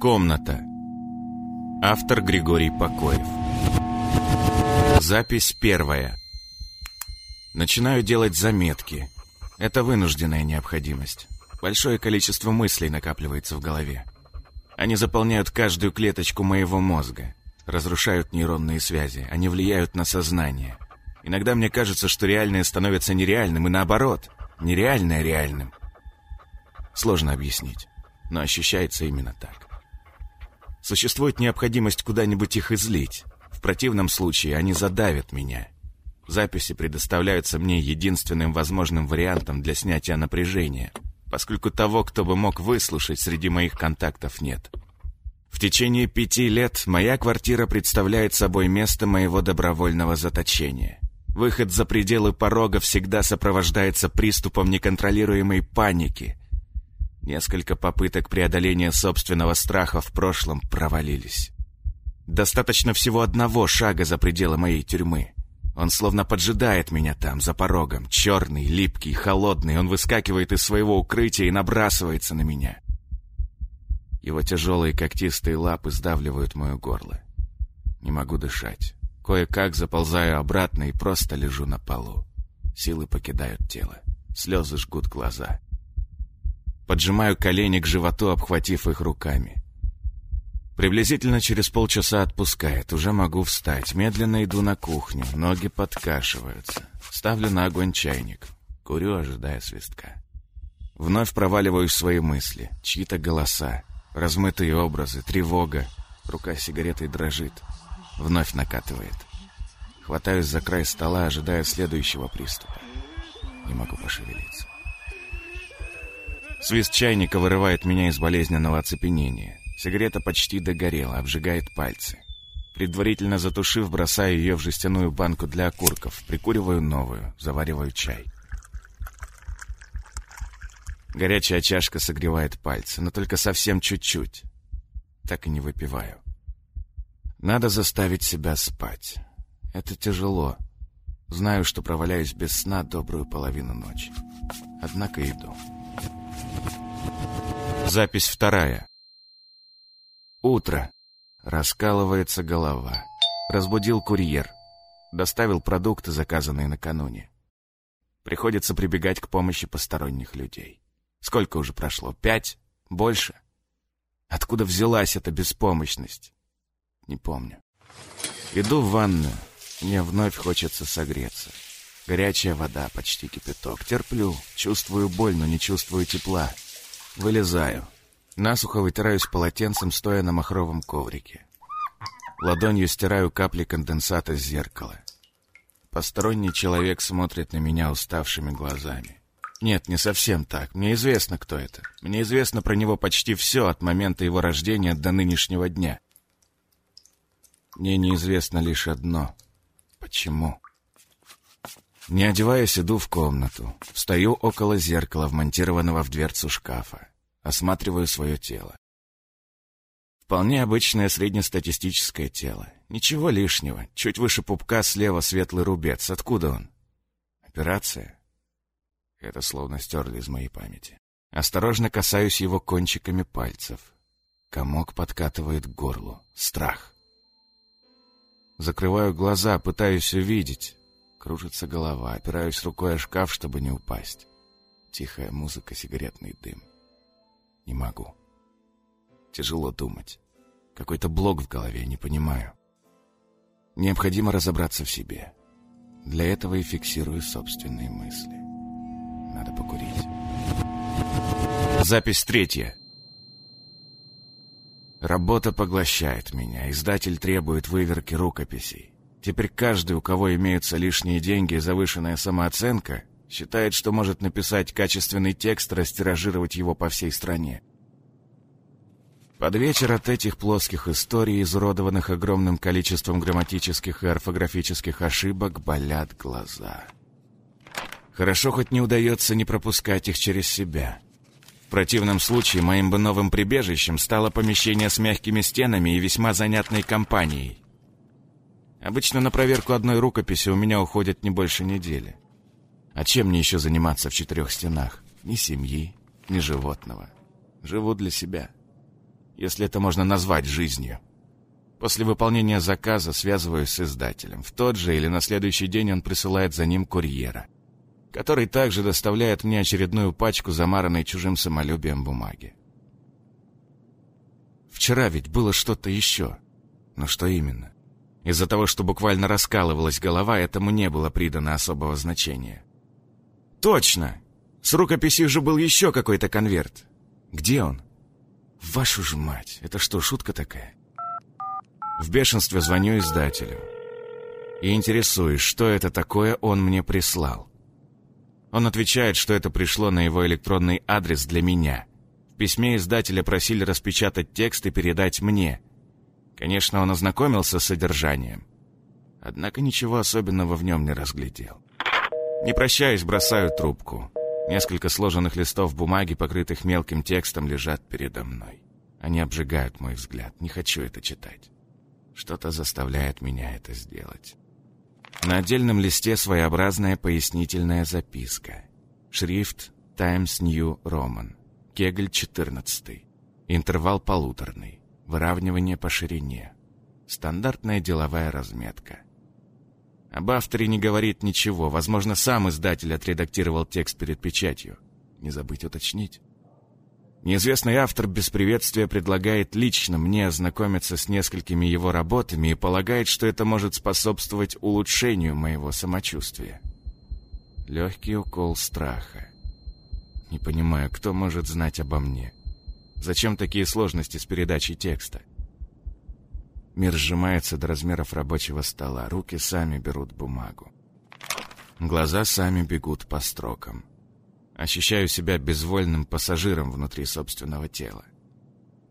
Комната. Автор Григорий Покоев. Запись первая. Начинаю делать заметки. Это вынужденная необходимость. Большое количество мыслей накапливается в голове. Они заполняют каждую клеточку моего мозга, разрушают нейронные связи, они влияют на сознание. Иногда мне кажется, что реальное становится нереальным, и наоборот, нереальное реальным. Сложно объяснить, но ощущается именно так. Существует необходимость куда-нибудь их излить. В противном случае они задавят меня. Записи предоставляются мне единственным возможным вариантом для снятия напряжения, поскольку того, кто бы мог выслушать, среди моих контактов нет. В течение пяти лет моя квартира представляет собой место моего добровольного заточения. Выход за пределы порога всегда сопровождается приступом неконтролируемой паники, Несколько попыток преодоления собственного страха в прошлом провалились. Достаточно всего одного шага за пределы моей тюрьмы. Он словно поджидает меня там, за порогом. Черный, липкий, холодный. Он выскакивает из своего укрытия и набрасывается на меня. Его тяжелые когтистые лапы сдавливают мое горло. Не могу дышать. Кое-как заползаю обратно и просто лежу на полу. Силы покидают тело. Слезы жгут глаза. Поджимаю колени к животу, обхватив их руками. Приблизительно через полчаса отпускает. Уже могу встать. Медленно иду на кухню. Ноги подкашиваются. Ставлю на огонь чайник. Курю, ожидая свистка. Вновь проваливаюсь в свои мысли. Чьи-то голоса. Размытые образы. Тревога. Рука с сигаретой дрожит. Вновь накатывает. Хватаюсь за край стола, ожидая следующего приступа. Не могу пошевелиться. Свист чайника вырывает меня из болезненного оцепенения. Сигарета почти догорела, обжигает пальцы. Предварительно затушив, бросаю ее в жестяную банку для окурков, прикуриваю новую, завариваю чай. Горячая чашка согревает пальцы, но только совсем чуть-чуть. Так и не выпиваю. Надо заставить себя спать. Это тяжело. Знаю, что проваляюсь без сна добрую половину ночи. Однако иду. Запись вторая. Утро. Раскалывается голова. Разбудил курьер. Доставил продукты, заказанные накануне. Приходится прибегать к помощи посторонних людей. Сколько уже прошло? Пять? Больше? Откуда взялась эта беспомощность? Не помню. Иду в ванную. Мне вновь хочется согреться. Горячая вода, почти кипяток. Терплю. Чувствую боль, но не чувствую тепла. Вылезаю. Насухо вытираюсь полотенцем, стоя на махровом коврике. Ладонью стираю капли конденсата с зеркала. Посторонний человек смотрит на меня уставшими глазами. Нет, не совсем так. Мне известно, кто это. Мне известно про него почти все от момента его рождения до нынешнего дня. Мне неизвестно лишь одно. Почему? Не одеваясь, иду в комнату. Стою около зеркала, вмонтированного в дверцу шкафа. Осматриваю свое тело. Вполне обычное среднестатистическое тело. Ничего лишнего. Чуть выше пупка слева светлый рубец. Откуда он? Операция? Это словно стерли из моей памяти. Осторожно касаюсь его кончиками пальцев. Комок подкатывает к горлу. Страх. Закрываю глаза, пытаюсь увидеть. Кружится голова, опираюсь рукой о шкаф, чтобы не упасть. Тихая музыка, сигаретный дым. Не могу. Тяжело думать. Какой-то блок в голове, не понимаю. Необходимо разобраться в себе. Для этого и фиксирую собственные мысли. Надо покурить. Запись третья. Работа поглощает меня. Издатель требует выверки рукописей. Теперь каждый, у кого имеются лишние деньги и завышенная самооценка, считает, что может написать качественный текст, растиражировать его по всей стране. Под вечер от этих плоских историй, изуродованных огромным количеством грамматических и орфографических ошибок, болят глаза. Хорошо хоть не удается не пропускать их через себя. В противном случае моим бы новым прибежищем стало помещение с мягкими стенами и весьма занятной компанией. Обычно на проверку одной рукописи у меня уходит не больше недели. А чем мне еще заниматься в четырех стенах? Ни семьи, ни животного. Живу для себя. если это можно назвать жизнью. После выполнения заказа связываюсь с издателем. В тот же или на следующий день он присылает за ним курьера, который также доставляет мне очередную пачку замаранной чужим самолюбием бумаги. Вчера ведь было что-то еще. Но что именно? Из-за того, что буквально раскалывалась голова, этому не было придано особого значения. Точно! С рукописью же был еще какой-то конверт. Где он? Вашу ж мать, это что, шутка такая? В бешенстве звоню издателю. И интересуюсь, что это такое он мне прислал. Он отвечает, что это пришло на его электронный адрес для меня. В письме издателя просили распечатать текст и передать мне. Конечно, он ознакомился с содержанием. Однако ничего особенного в нем не разглядел. Не прощаясь, бросаю трубку. Несколько сложенных листов бумаги, покрытых мелким текстом, лежат передо мной. Они обжигают мой взгляд. Не хочу это читать. Что-то заставляет меня это сделать. На отдельном листе своеобразная пояснительная записка. Шрифт Times New Roman. Кегль 14. Интервал полуторный. Выравнивание по ширине. Стандартная деловая разметка. Об авторе не говорит ничего. Возможно, сам издатель отредактировал текст перед печатью. Не забыть уточнить. Неизвестный автор без приветствия предлагает лично мне ознакомиться с несколькими его работами и полагает, что это может способствовать улучшению моего самочувствия. Легкий укол страха. Не понимаю, кто может знать обо мне. Зачем такие сложности с передачей текста? Мир сжимается до размеров рабочего стола, руки сами берут бумагу. Глаза сами бегут по строкам. Ощущаю себя безвольным пассажиром внутри собственного тела.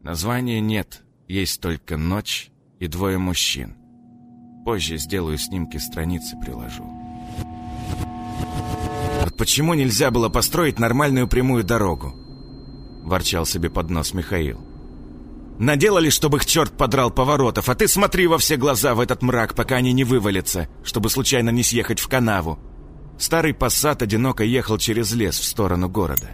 Названия нет, есть только ночь и двое мужчин. Позже сделаю снимки страницы, приложу. «Вот почему нельзя было построить нормальную прямую дорогу?» Ворчал себе под нос Михаил. «Наделали, чтобы их черт подрал поворотов, а ты смотри во все глаза в этот мрак, пока они не вывалятся, чтобы случайно не съехать в канаву. Старый пассат одиноко ехал через лес в сторону города.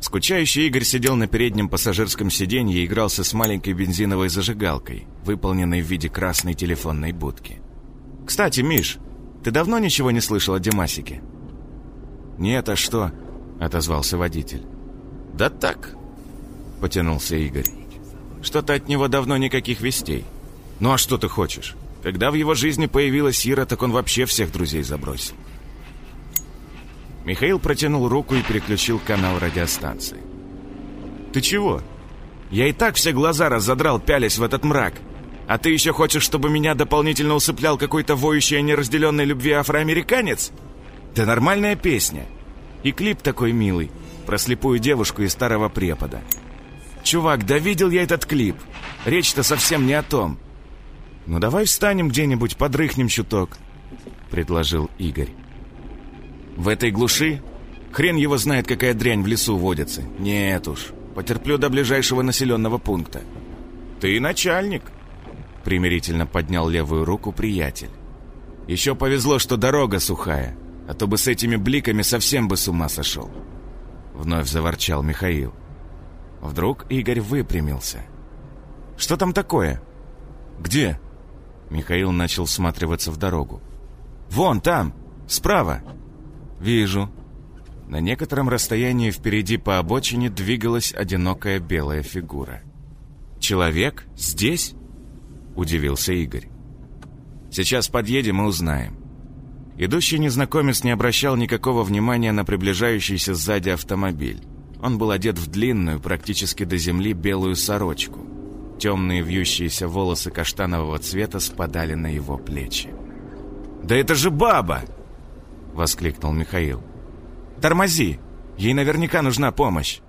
Скучающий Игорь сидел на переднем пассажирском сиденье и игрался с маленькой бензиновой зажигалкой, выполненной в виде красной телефонной будки. «Кстати, Миш, ты давно ничего не слышал о Димасике?» «Нет, а что?» — отозвался водитель. «Да так», — потянулся Игорь. «Что-то от него давно никаких вестей. Ну а что ты хочешь? Когда в его жизни появилась Ира, так он вообще всех друзей забросил. Михаил протянул руку и переключил канал радиостанции. «Ты чего? Я и так все глаза разодрал, пялясь в этот мрак. А ты еще хочешь, чтобы меня дополнительно усыплял какой-то воющий о неразделенной любви афроамериканец? Да нормальная песня. И клип такой милый, про слепую девушку и старого препода. Чувак, да видел я этот клип. Речь-то совсем не о том. Ну давай встанем где-нибудь, подрыхнем чуток», — предложил Игорь. В этой глуши? Хрен его знает, какая дрянь в лесу водится. Нет уж, потерплю до ближайшего населенного пункта. Ты начальник. Примирительно поднял левую руку приятель. Еще повезло, что дорога сухая, а то бы с этими бликами совсем бы с ума сошел. Вновь заворчал Михаил. Вдруг Игорь выпрямился. «Что там такое?» «Где?» Михаил начал всматриваться в дорогу. «Вон там, справа!» «Вижу». На некотором расстоянии впереди по обочине двигалась одинокая белая фигура. «Человек? Здесь?» – удивился Игорь. «Сейчас подъедем и узнаем». Идущий незнакомец не обращал никакого внимания на приближающийся сзади автомобиль. Он был одет в длинную, практически до земли, белую сорочку. Темные вьющиеся волосы каштанового цвета спадали на его плечи. «Да это же баба!» — воскликнул Михаил. «Тормози! Ей наверняка нужна помощь!»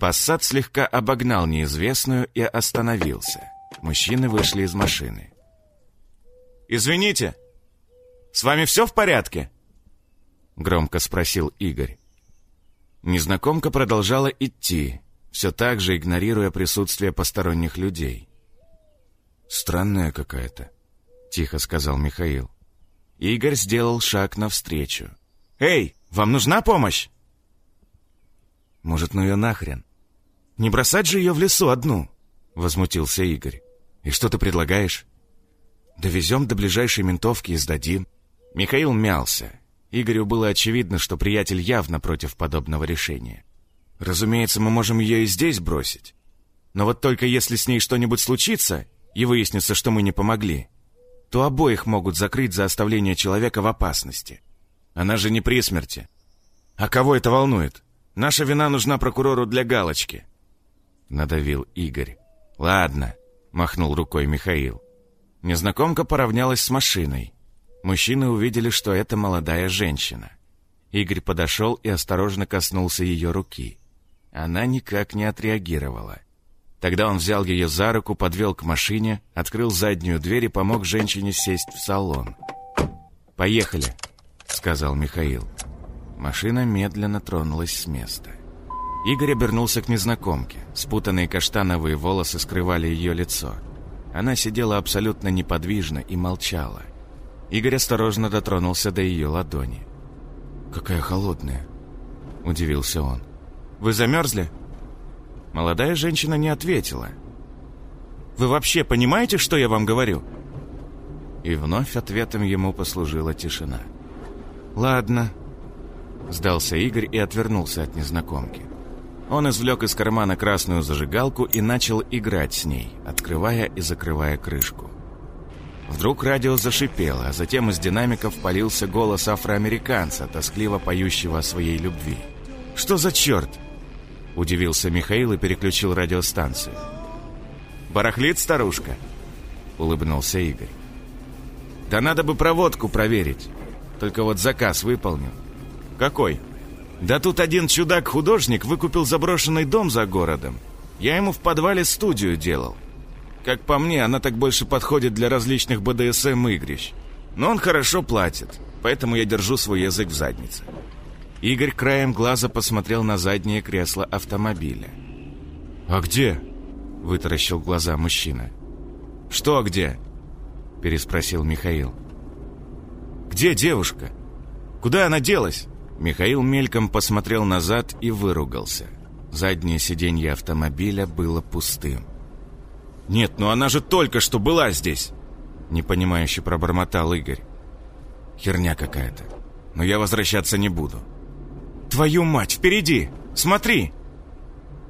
Пассат слегка обогнал неизвестную и остановился. Мужчины вышли из машины. «Извините, с вами все в порядке?» Громко спросил Игорь. Незнакомка продолжала идти, все так же игнорируя присутствие посторонних людей. «Странная какая-то», — тихо сказал Михаил. Игорь сделал шаг навстречу. «Эй, вам нужна помощь?» «Может, ну ее нахрен? Не бросать же ее в лесу одну. Возмутился Игорь. «И что ты предлагаешь?» «Довезем до ближайшей ментовки и сдадим». Михаил мялся. Игорю было очевидно, что приятель явно против подобного решения. «Разумеется, мы можем ее и здесь бросить. Но вот только если с ней что-нибудь случится, и выяснится, что мы не помогли, то обоих могут закрыть за оставление человека в опасности. Она же не при смерти. А кого это волнует? Наша вина нужна прокурору для галочки. Надавил Игорь. Ладно, махнул рукой Михаил. Незнакомка поравнялась с машиной. Мужчины увидели, что это молодая женщина. Игорь подошел и осторожно коснулся ее руки. Она никак не отреагировала. Тогда он взял ее за руку, подвел к машине, открыл заднюю дверь и помог женщине сесть в салон. «Поехали», — сказал Михаил. Машина медленно тронулась с места. Игорь обернулся к незнакомке. Спутанные каштановые волосы скрывали ее лицо. Она сидела абсолютно неподвижно и молчала. Игорь осторожно дотронулся до ее ладони. «Какая холодная!» — удивился он. «Вы замерзли?» Молодая женщина не ответила. «Вы вообще понимаете, что я вам говорю?» И вновь ответом ему послужила тишина. «Ладно», — сдался Игорь и отвернулся от незнакомки. Он извлек из кармана красную зажигалку и начал играть с ней, открывая и закрывая крышку. Вдруг радио зашипело, а затем из динамиков полился голос афроамериканца, тоскливо поющего о своей любви. «Что за черт?» Удивился Михаил и переключил радиостанцию. «Барахлит старушка?» Улыбнулся Игорь. «Да надо бы проводку проверить. Только вот заказ выполнил». «Какой?» «Да тут один чудак-художник выкупил заброшенный дом за городом. Я ему в подвале студию делал. Как по мне, она так больше подходит для различных БДСМ-игрищ. Но он хорошо платит, поэтому я держу свой язык в заднице». Игорь краем глаза посмотрел на заднее кресло автомобиля. «А где?» — вытаращил глаза мужчина. «Что где?» — переспросил Михаил. «Где девушка? Куда она делась?» Михаил мельком посмотрел назад и выругался. Заднее сиденье автомобиля было пустым. «Нет, ну она же только что была здесь!» Непонимающе пробормотал Игорь. «Херня какая-то. Но я возвращаться не буду. «Твою мать, впереди! Смотри!»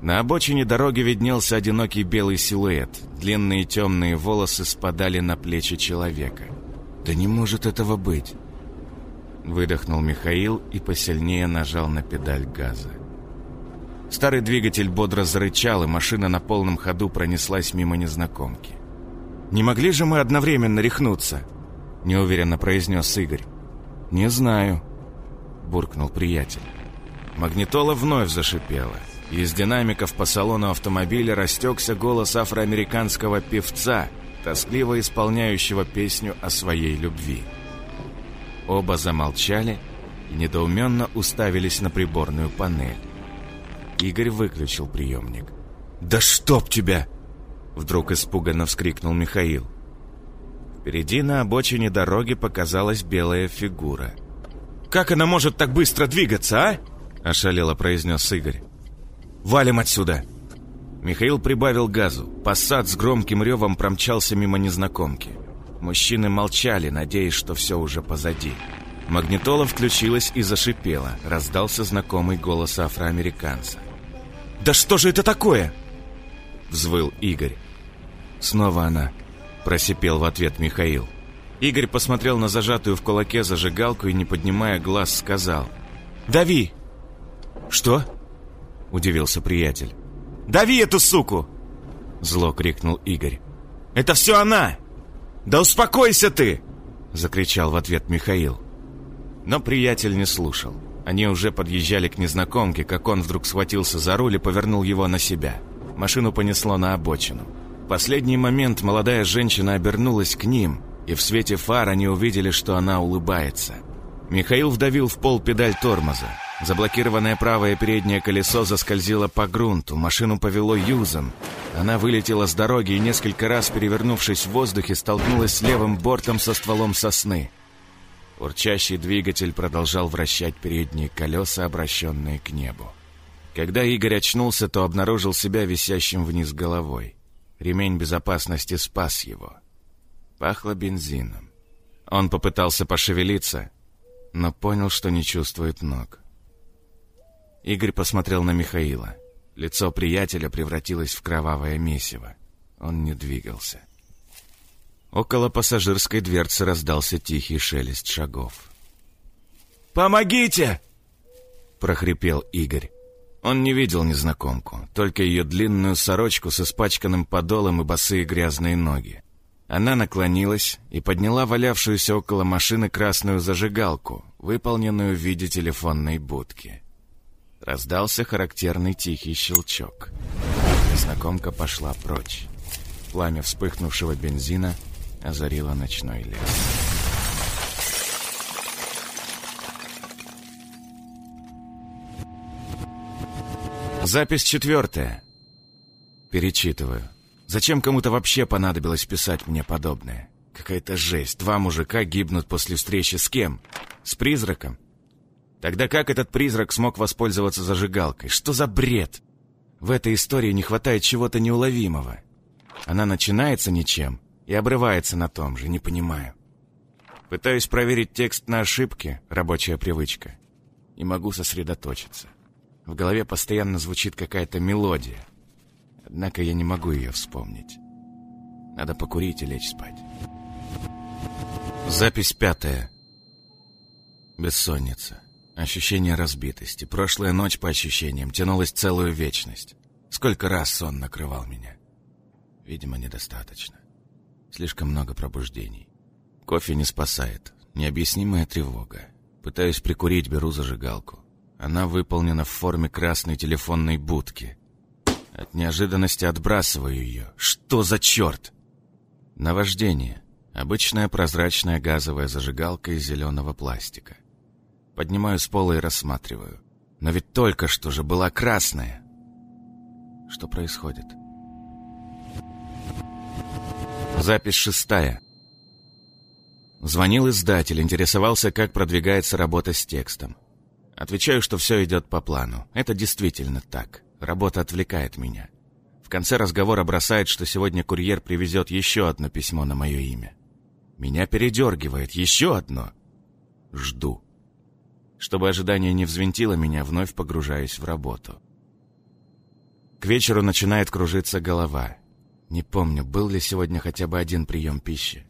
На обочине дороги виднелся одинокий белый силуэт. Длинные темные волосы спадали на плечи человека. «Да не может этого быть!» Выдохнул Михаил и посильнее нажал на педаль газа. Старый двигатель бодро зарычал, и машина на полном ходу пронеслась мимо незнакомки. «Не могли же мы одновременно рехнуться?» Неуверенно произнес Игорь. «Не знаю», — буркнул приятель. Магнитола вновь зашипела. Из динамиков по салону автомобиля растекся голос афроамериканского певца, тоскливо исполняющего песню о своей любви. Оба замолчали и недоуменно уставились на приборную панель. Игорь выключил приемник. «Да чтоб тебя!» Вдруг испуганно вскрикнул Михаил. Впереди на обочине дороги показалась белая фигура. «Как она может так быстро двигаться, а?» ошалело произнес Игорь. «Валим отсюда!» Михаил прибавил газу. Пассат с громким ревом промчался мимо незнакомки. Мужчины молчали, надеясь, что все уже позади. Магнитола включилась и зашипела. Раздался знакомый голос афроамериканца. «Да что же это такое?» Взвыл Игорь. «Снова она», — просипел в ответ Михаил. Игорь посмотрел на зажатую в кулаке зажигалку и, не поднимая глаз, сказал «Дави!» «Что?» — удивился приятель. «Дави эту суку!» — зло крикнул Игорь. «Это все она! Да успокойся ты!» — закричал в ответ Михаил. Но приятель не слушал. Они уже подъезжали к незнакомке, как он вдруг схватился за руль и повернул его на себя. Машину понесло на обочину. В последний момент молодая женщина обернулась к ним, и в свете фар они увидели, что она улыбается. Михаил вдавил в пол педаль тормоза. Заблокированное правое переднее колесо заскользило по грунту, машину повело юзом. Она вылетела с дороги и, несколько раз перевернувшись в воздухе, столкнулась с левым бортом со стволом сосны. Урчащий двигатель продолжал вращать передние колеса, обращенные к небу. Когда Игорь очнулся, то обнаружил себя висящим вниз головой. Ремень безопасности спас его. Пахло бензином. Он попытался пошевелиться, но понял, что не чувствует ног. Игорь посмотрел на Михаила. Лицо приятеля превратилось в кровавое месиво. Он не двигался. Около пассажирской дверцы раздался тихий шелест шагов. «Помогите!» — прохрипел Игорь. Он не видел незнакомку, только ее длинную сорочку с испачканным подолом и босые грязные ноги. Она наклонилась и подняла валявшуюся около машины красную зажигалку, выполненную в виде телефонной будки. Раздался характерный тихий щелчок. Незнакомка пошла прочь. Пламя вспыхнувшего бензина озарило ночной лес. Запись четвертая. Перечитываю. Зачем кому-то вообще понадобилось писать мне подобное? Какая-то жесть. Два мужика гибнут после встречи с кем? С призраком? Тогда как этот призрак смог воспользоваться зажигалкой? Что за бред? В этой истории не хватает чего-то неуловимого. Она начинается ничем и обрывается на том же, не понимаю. Пытаюсь проверить текст на ошибки, рабочая привычка. И могу сосредоточиться. В голове постоянно звучит какая-то мелодия. Однако я не могу ее вспомнить. Надо покурить и лечь спать. Запись пятая. Бессонница. Ощущение разбитости. Прошлая ночь, по ощущениям, тянулась целую вечность. Сколько раз сон накрывал меня. Видимо, недостаточно. Слишком много пробуждений. Кофе не спасает. Необъяснимая тревога. Пытаюсь прикурить, беру зажигалку. Она выполнена в форме красной телефонной будки. От неожиданности отбрасываю ее. Что за черт? Наваждение. Обычная прозрачная газовая зажигалка из зеленого пластика. Поднимаю с пола и рассматриваю. Но ведь только что же была красная. Что происходит? Запись шестая. Звонил издатель, интересовался, как продвигается работа с текстом. Отвечаю, что все идет по плану. Это действительно так. Работа отвлекает меня. В конце разговора бросает, что сегодня курьер привезет еще одно письмо на мое имя. Меня передергивает. Еще одно. Жду. Чтобы ожидание не взвинтило меня, вновь погружаюсь в работу. К вечеру начинает кружиться голова. Не помню, был ли сегодня хотя бы один прием пищи.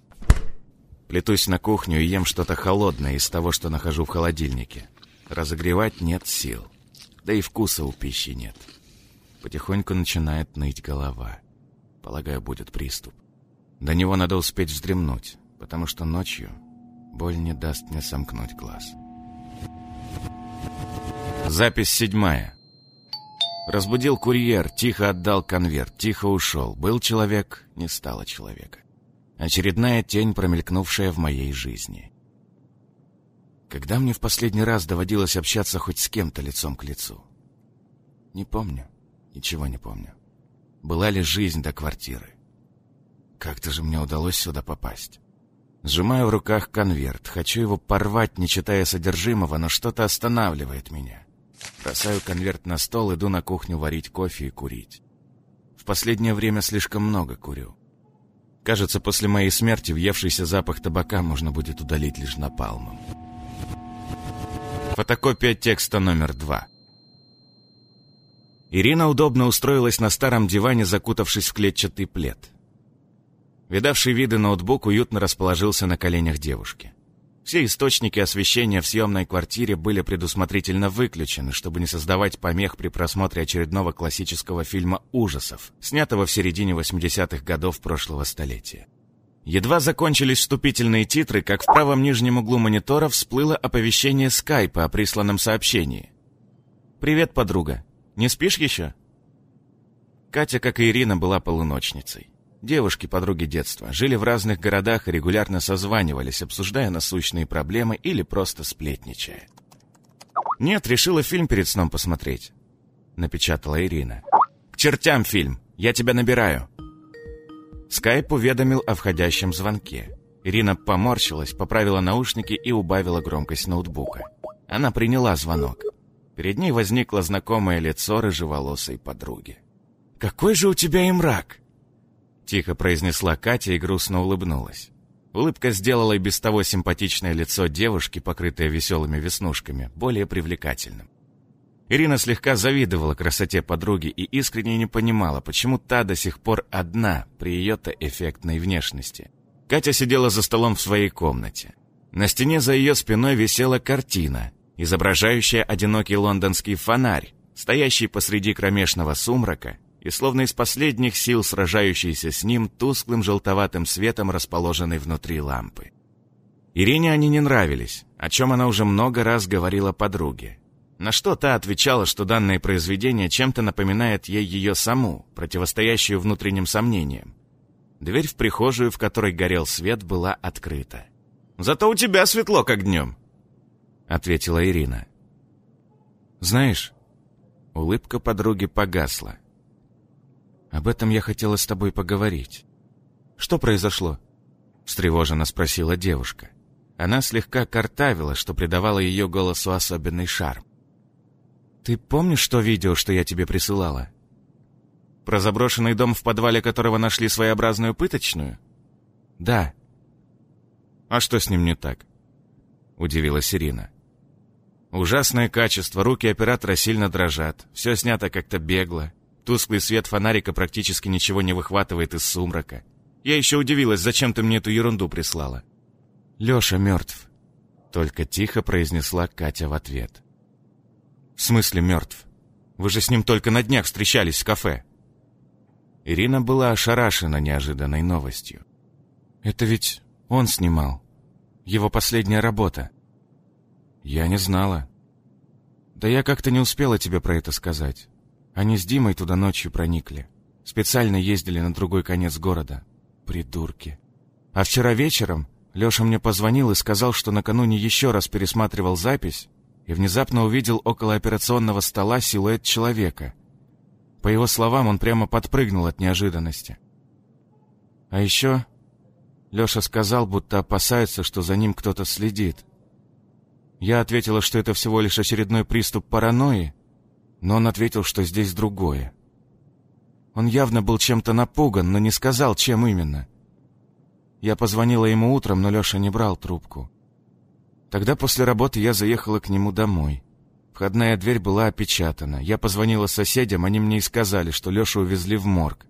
Плетусь на кухню и ем что-то холодное из того, что нахожу в холодильнике. Разогревать нет сил. Да и вкуса у пищи нет. Потихоньку начинает ныть голова. Полагаю, будет приступ. До него надо успеть вздремнуть, потому что ночью боль не даст мне сомкнуть глаз. Запись седьмая. Разбудил курьер, тихо отдал конверт, тихо ушел. Был человек, не стало человека. Очередная тень, промелькнувшая в моей жизни. Когда мне в последний раз доводилось общаться хоть с кем-то лицом к лицу? Не помню. Ничего не помню. Была ли жизнь до квартиры? Как-то же мне удалось сюда попасть. Сжимаю в руках конверт. Хочу его порвать, не читая содержимого, но что-то останавливает меня. Бросаю конверт на стол, иду на кухню варить кофе и курить. В последнее время слишком много курю. Кажется, после моей смерти въевшийся запах табака можно будет удалить лишь напалмом. Фотокопия текста номер два. Ирина удобно устроилась на старом диване, закутавшись в клетчатый плед. Видавший виды ноутбук уютно расположился на коленях девушки. Все источники освещения в съемной квартире были предусмотрительно выключены, чтобы не создавать помех при просмотре очередного классического фильма ужасов, снятого в середине 80-х годов прошлого столетия. Едва закончились вступительные титры, как в правом нижнем углу монитора всплыло оповещение скайпа о присланном сообщении. «Привет, подруга. Не спишь еще?» Катя, как и Ирина, была полуночницей. Девушки, подруги детства, жили в разных городах и регулярно созванивались, обсуждая насущные проблемы или просто сплетничая. «Нет, решила фильм перед сном посмотреть», — напечатала Ирина. «К чертям фильм! Я тебя набираю!» Скайп уведомил о входящем звонке. Ирина поморщилась, поправила наушники и убавила громкость ноутбука. Она приняла звонок. Перед ней возникло знакомое лицо рыжеволосой подруги. «Какой же у тебя и мрак!» Тихо произнесла Катя и грустно улыбнулась. Улыбка сделала и без того симпатичное лицо девушки, покрытое веселыми веснушками, более привлекательным. Ирина слегка завидовала красоте подруги и искренне не понимала, почему та до сих пор одна при ее-то эффектной внешности. Катя сидела за столом в своей комнате. На стене за ее спиной висела картина, изображающая одинокий лондонский фонарь, стоящий посреди кромешного сумрака и словно из последних сил сражающийся с ним тусклым желтоватым светом, расположенный внутри лампы. Ирине они не нравились, о чем она уже много раз говорила подруге. На что та отвечала, что данное произведение чем-то напоминает ей ее саму, противостоящую внутренним сомнениям. Дверь в прихожую, в которой горел свет, была открыта. «Зато у тебя светло, как днем», — ответила Ирина. «Знаешь, улыбка подруги погасла. Об этом я хотела с тобой поговорить. Что произошло?» — встревоженно спросила девушка. Она слегка картавила, что придавало ее голосу особенный шарм. «Ты помнишь то видео, что я тебе присылала?» «Про заброшенный дом, в подвале которого нашли своеобразную пыточную?» «Да». «А что с ним не так?» — удивилась Ирина. «Ужасное качество, руки оператора сильно дрожат, все снято как-то бегло, тусклый свет фонарика практически ничего не выхватывает из сумрака. Я еще удивилась, зачем ты мне эту ерунду прислала». «Леша мертв», — только тихо произнесла Катя в ответ. «В смысле мертв? Вы же с ним только на днях встречались в кафе». Ирина была ошарашена неожиданной новостью. «Это ведь он снимал. Его последняя работа». «Я не знала». «Да я как-то не успела тебе про это сказать. Они с Димой туда ночью проникли. Специально ездили на другой конец города. Придурки. А вчера вечером Леша мне позвонил и сказал, что накануне еще раз пересматривал запись и внезапно увидел около операционного стола силуэт человека. По его словам, он прямо подпрыгнул от неожиданности. А еще Леша сказал, будто опасается, что за ним кто-то следит. Я ответила, что это всего лишь очередной приступ паранойи, но он ответил, что здесь другое. Он явно был чем-то напуган, но не сказал, чем именно. Я позвонила ему утром, но Леша не брал трубку. Тогда после работы я заехала к нему домой. Входная дверь была опечатана. Я позвонила соседям, они мне и сказали, что Лешу увезли в морг.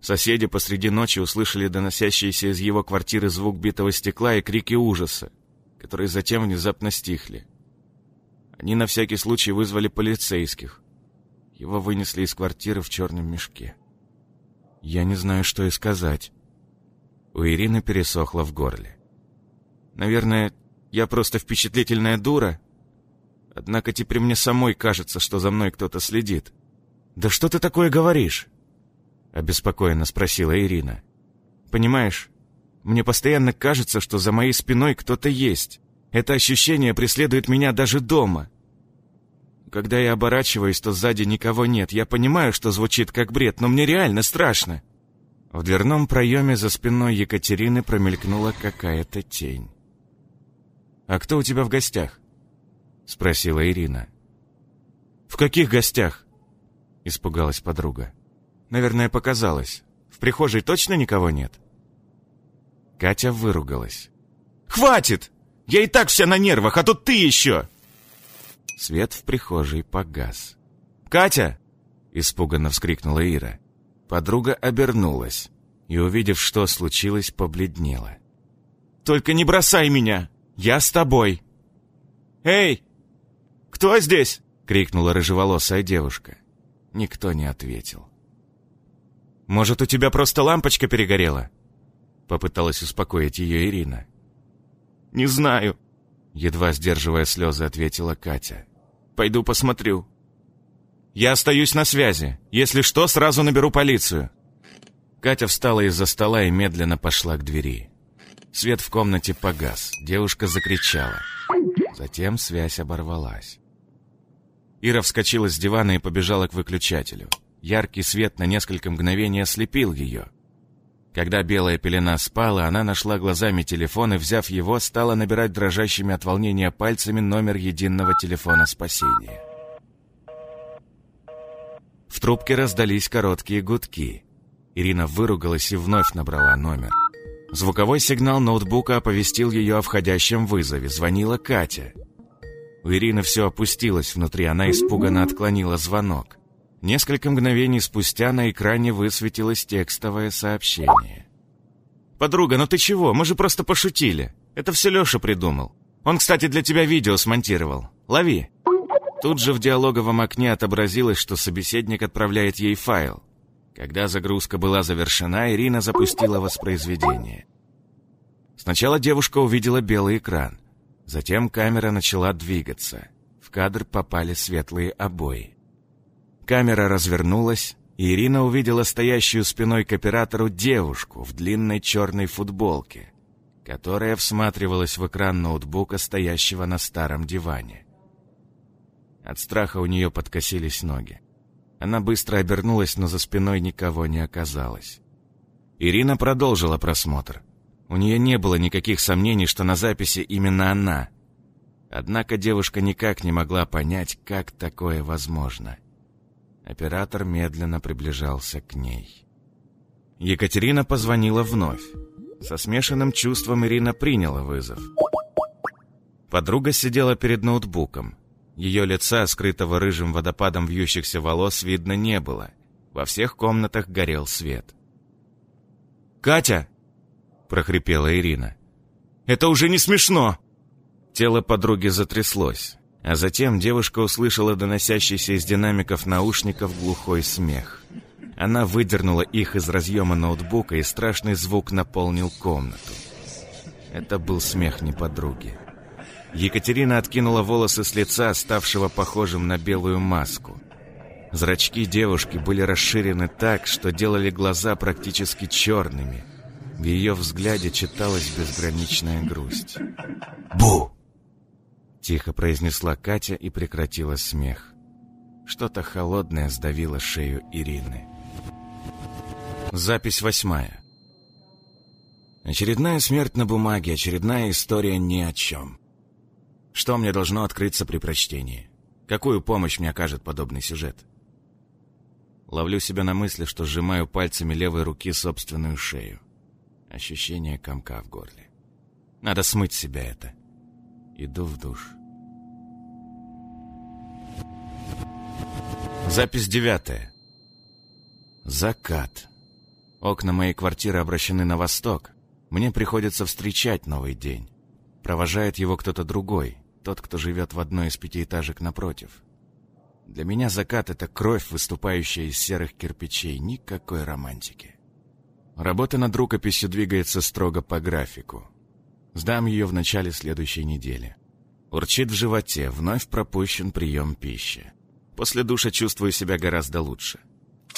Соседи посреди ночи услышали доносящийся из его квартиры звук битого стекла и крики ужаса, которые затем внезапно стихли. Они на всякий случай вызвали полицейских. Его вынесли из квартиры в черном мешке. Я не знаю, что и сказать. У Ирины пересохло в горле. Наверное, я просто впечатлительная дура. Однако теперь мне самой кажется, что за мной кто-то следит. «Да что ты такое говоришь?» Обеспокоенно спросила Ирина. «Понимаешь, мне постоянно кажется, что за моей спиной кто-то есть. Это ощущение преследует меня даже дома. Когда я оборачиваюсь, то сзади никого нет. Я понимаю, что звучит как бред, но мне реально страшно». В дверном проеме за спиной Екатерины промелькнула какая-то тень. «А кто у тебя в гостях?» — спросила Ирина. «В каких гостях?» — испугалась подруга. «Наверное, показалось. В прихожей точно никого нет?» Катя выругалась. «Хватит! Я и так вся на нервах, а тут ты еще!» Свет в прихожей погас. «Катя!» — испуганно вскрикнула Ира. Подруга обернулась и, увидев, что случилось, побледнела. «Только не бросай меня!» Я с тобой!» «Эй! Кто здесь?» — крикнула рыжеволосая девушка. Никто не ответил. «Может, у тебя просто лампочка перегорела?» Попыталась успокоить ее Ирина. «Не знаю», — едва сдерживая слезы, ответила Катя. «Пойду посмотрю». «Я остаюсь на связи. Если что, сразу наберу полицию». Катя встала из-за стола и медленно пошла к двери. Свет в комнате погас. Девушка закричала. Затем связь оборвалась. Ира вскочила с дивана и побежала к выключателю. Яркий свет на несколько мгновений ослепил ее. Когда белая пелена спала, она нашла глазами телефон и, взяв его, стала набирать дрожащими от волнения пальцами номер единого телефона спасения. В трубке раздались короткие гудки. Ирина выругалась и вновь набрала номер. Звуковой сигнал ноутбука оповестил ее о входящем вызове. Звонила Катя. У Ирины все опустилось внутри, она испуганно отклонила звонок. Несколько мгновений спустя на экране высветилось текстовое сообщение. «Подруга, ну ты чего? Мы же просто пошутили. Это все Леша придумал. Он, кстати, для тебя видео смонтировал. Лови!» Тут же в диалоговом окне отобразилось, что собеседник отправляет ей файл. Когда загрузка была завершена, Ирина запустила воспроизведение. Сначала девушка увидела белый экран. Затем камера начала двигаться. В кадр попали светлые обои. Камера развернулась, и Ирина увидела стоящую спиной к оператору девушку в длинной черной футболке, которая всматривалась в экран ноутбука, стоящего на старом диване. От страха у нее подкосились ноги. Она быстро обернулась, но за спиной никого не оказалось. Ирина продолжила просмотр. У нее не было никаких сомнений, что на записи именно она. Однако девушка никак не могла понять, как такое возможно. Оператор медленно приближался к ней. Екатерина позвонила вновь. Со смешанным чувством Ирина приняла вызов. Подруга сидела перед ноутбуком. Ее лица, скрытого рыжим водопадом вьющихся волос, видно не было. Во всех комнатах горел свет. «Катя!» — прохрипела Ирина. «Это уже не смешно!» Тело подруги затряслось, а затем девушка услышала доносящийся из динамиков наушников глухой смех. Она выдернула их из разъема ноутбука, и страшный звук наполнил комнату. Это был смех не подруги. Екатерина откинула волосы с лица, ставшего похожим на белую маску. Зрачки девушки были расширены так, что делали глаза практически черными. В ее взгляде читалась безграничная грусть. «Бу!» Тихо произнесла Катя и прекратила смех. Что-то холодное сдавило шею Ирины. Запись восьмая. Очередная смерть на бумаге, очередная история ни о чем. Что мне должно открыться при прочтении? Какую помощь мне окажет подобный сюжет? Ловлю себя на мысли, что сжимаю пальцами левой руки собственную шею. Ощущение комка в горле. Надо смыть себя это. Иду в душ. Запись девятая. Закат. Окна моей квартиры обращены на восток. Мне приходится встречать новый день. Провожает его кто-то другой, тот, кто живет в одной из пятиэтажек напротив. Для меня закат — это кровь, выступающая из серых кирпичей, никакой романтики. Работа над рукописью двигается строго по графику. Сдам ее в начале следующей недели. Урчит в животе, вновь пропущен прием пищи. После душа чувствую себя гораздо лучше.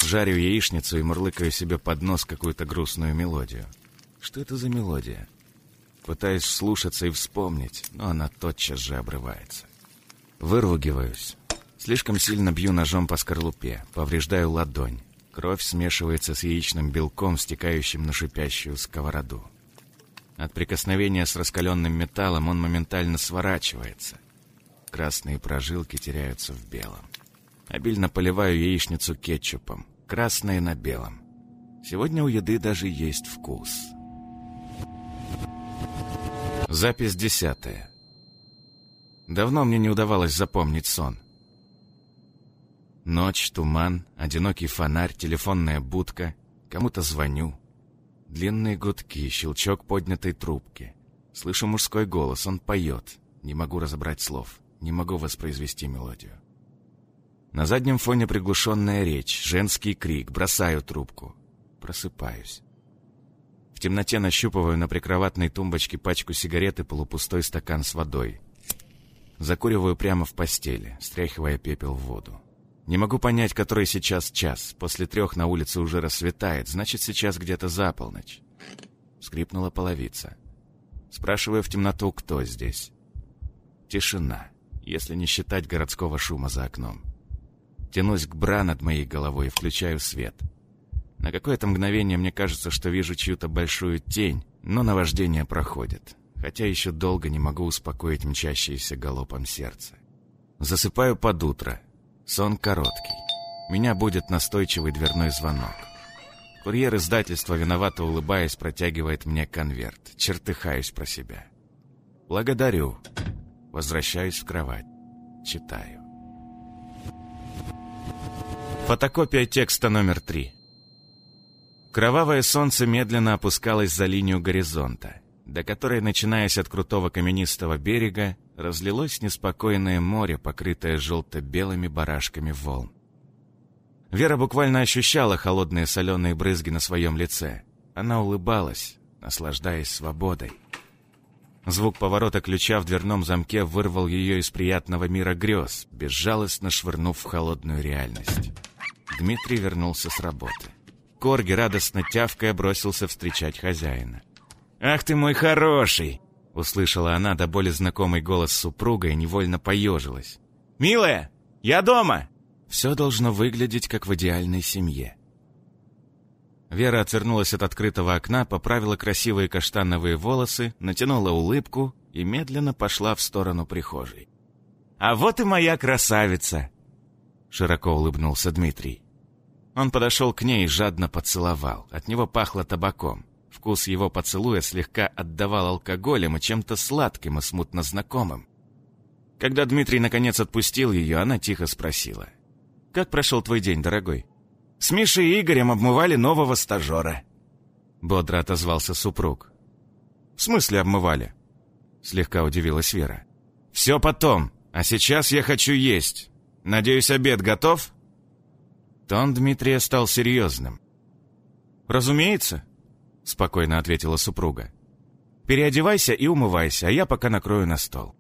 Жарю яичницу и мурлыкаю себе под нос какую-то грустную мелодию. Что это за мелодия? Пытаюсь слушаться и вспомнить, но она тотчас же обрывается. Выругиваюсь. Слишком сильно бью ножом по скорлупе, повреждаю ладонь. Кровь смешивается с яичным белком, стекающим на шипящую сковороду. От прикосновения с раскаленным металлом он моментально сворачивается. Красные прожилки теряются в белом. Обильно поливаю яичницу кетчупом. Красное на белом. Сегодня у еды даже есть вкус. Запись десятая. Давно мне не удавалось запомнить сон. Ночь, туман, одинокий фонарь, телефонная будка. Кому-то звоню. Длинные гудки, щелчок поднятой трубки. Слышу мужской голос, он поет. Не могу разобрать слов, не могу воспроизвести мелодию. На заднем фоне приглушенная речь, женский крик, бросаю трубку. Просыпаюсь. В темноте нащупываю на прикроватной тумбочке пачку сигарет и полупустой стакан с водой. Закуриваю прямо в постели, стряхивая пепел в воду. Не могу понять, который сейчас час. После трех на улице уже рассветает, значит, сейчас где-то за полночь. Скрипнула половица. Спрашиваю в темноту, кто здесь. Тишина, если не считать городского шума за окном. Тянусь к бра над моей головой и включаю свет — на какое-то мгновение мне кажется, что вижу чью-то большую тень, но наваждение проходит, хотя еще долго не могу успокоить мчащееся галопом сердце. Засыпаю под утро. Сон короткий. Меня будет настойчивый дверной звонок. Курьер издательства, виновато улыбаясь, протягивает мне конверт. Чертыхаюсь про себя. Благодарю. Возвращаюсь в кровать. Читаю. Фотокопия текста номер три. Кровавое солнце медленно опускалось за линию горизонта, до которой, начинаясь от крутого каменистого берега, разлилось неспокойное море, покрытое желто-белыми барашками волн. Вера буквально ощущала холодные соленые брызги на своем лице. Она улыбалась, наслаждаясь свободой. Звук поворота ключа в дверном замке вырвал ее из приятного мира грез, безжалостно швырнув в холодную реальность. Дмитрий вернулся с работы. Корги, радостно тявкая, бросился встречать хозяина. «Ах ты мой хороший!» Услышала она до боли знакомый голос супруга и невольно поежилась. «Милая, я дома!» Все должно выглядеть, как в идеальной семье. Вера отвернулась от открытого окна, поправила красивые каштановые волосы, натянула улыбку и медленно пошла в сторону прихожей. «А вот и моя красавица!» Широко улыбнулся Дмитрий. Он подошел к ней и жадно поцеловал. От него пахло табаком. Вкус его поцелуя слегка отдавал алкоголем и чем-то сладким и смутно знакомым. Когда Дмитрий наконец отпустил ее, она тихо спросила. «Как прошел твой день, дорогой?» «С Мишей и Игорем обмывали нового стажера», — бодро отозвался супруг. «В смысле обмывали?» — слегка удивилась Вера. «Все потом, а сейчас я хочу есть. Надеюсь, обед готов?» Тон Дмитрия стал серьезным. «Разумеется», — спокойно ответила супруга. «Переодевайся и умывайся, а я пока накрою на стол».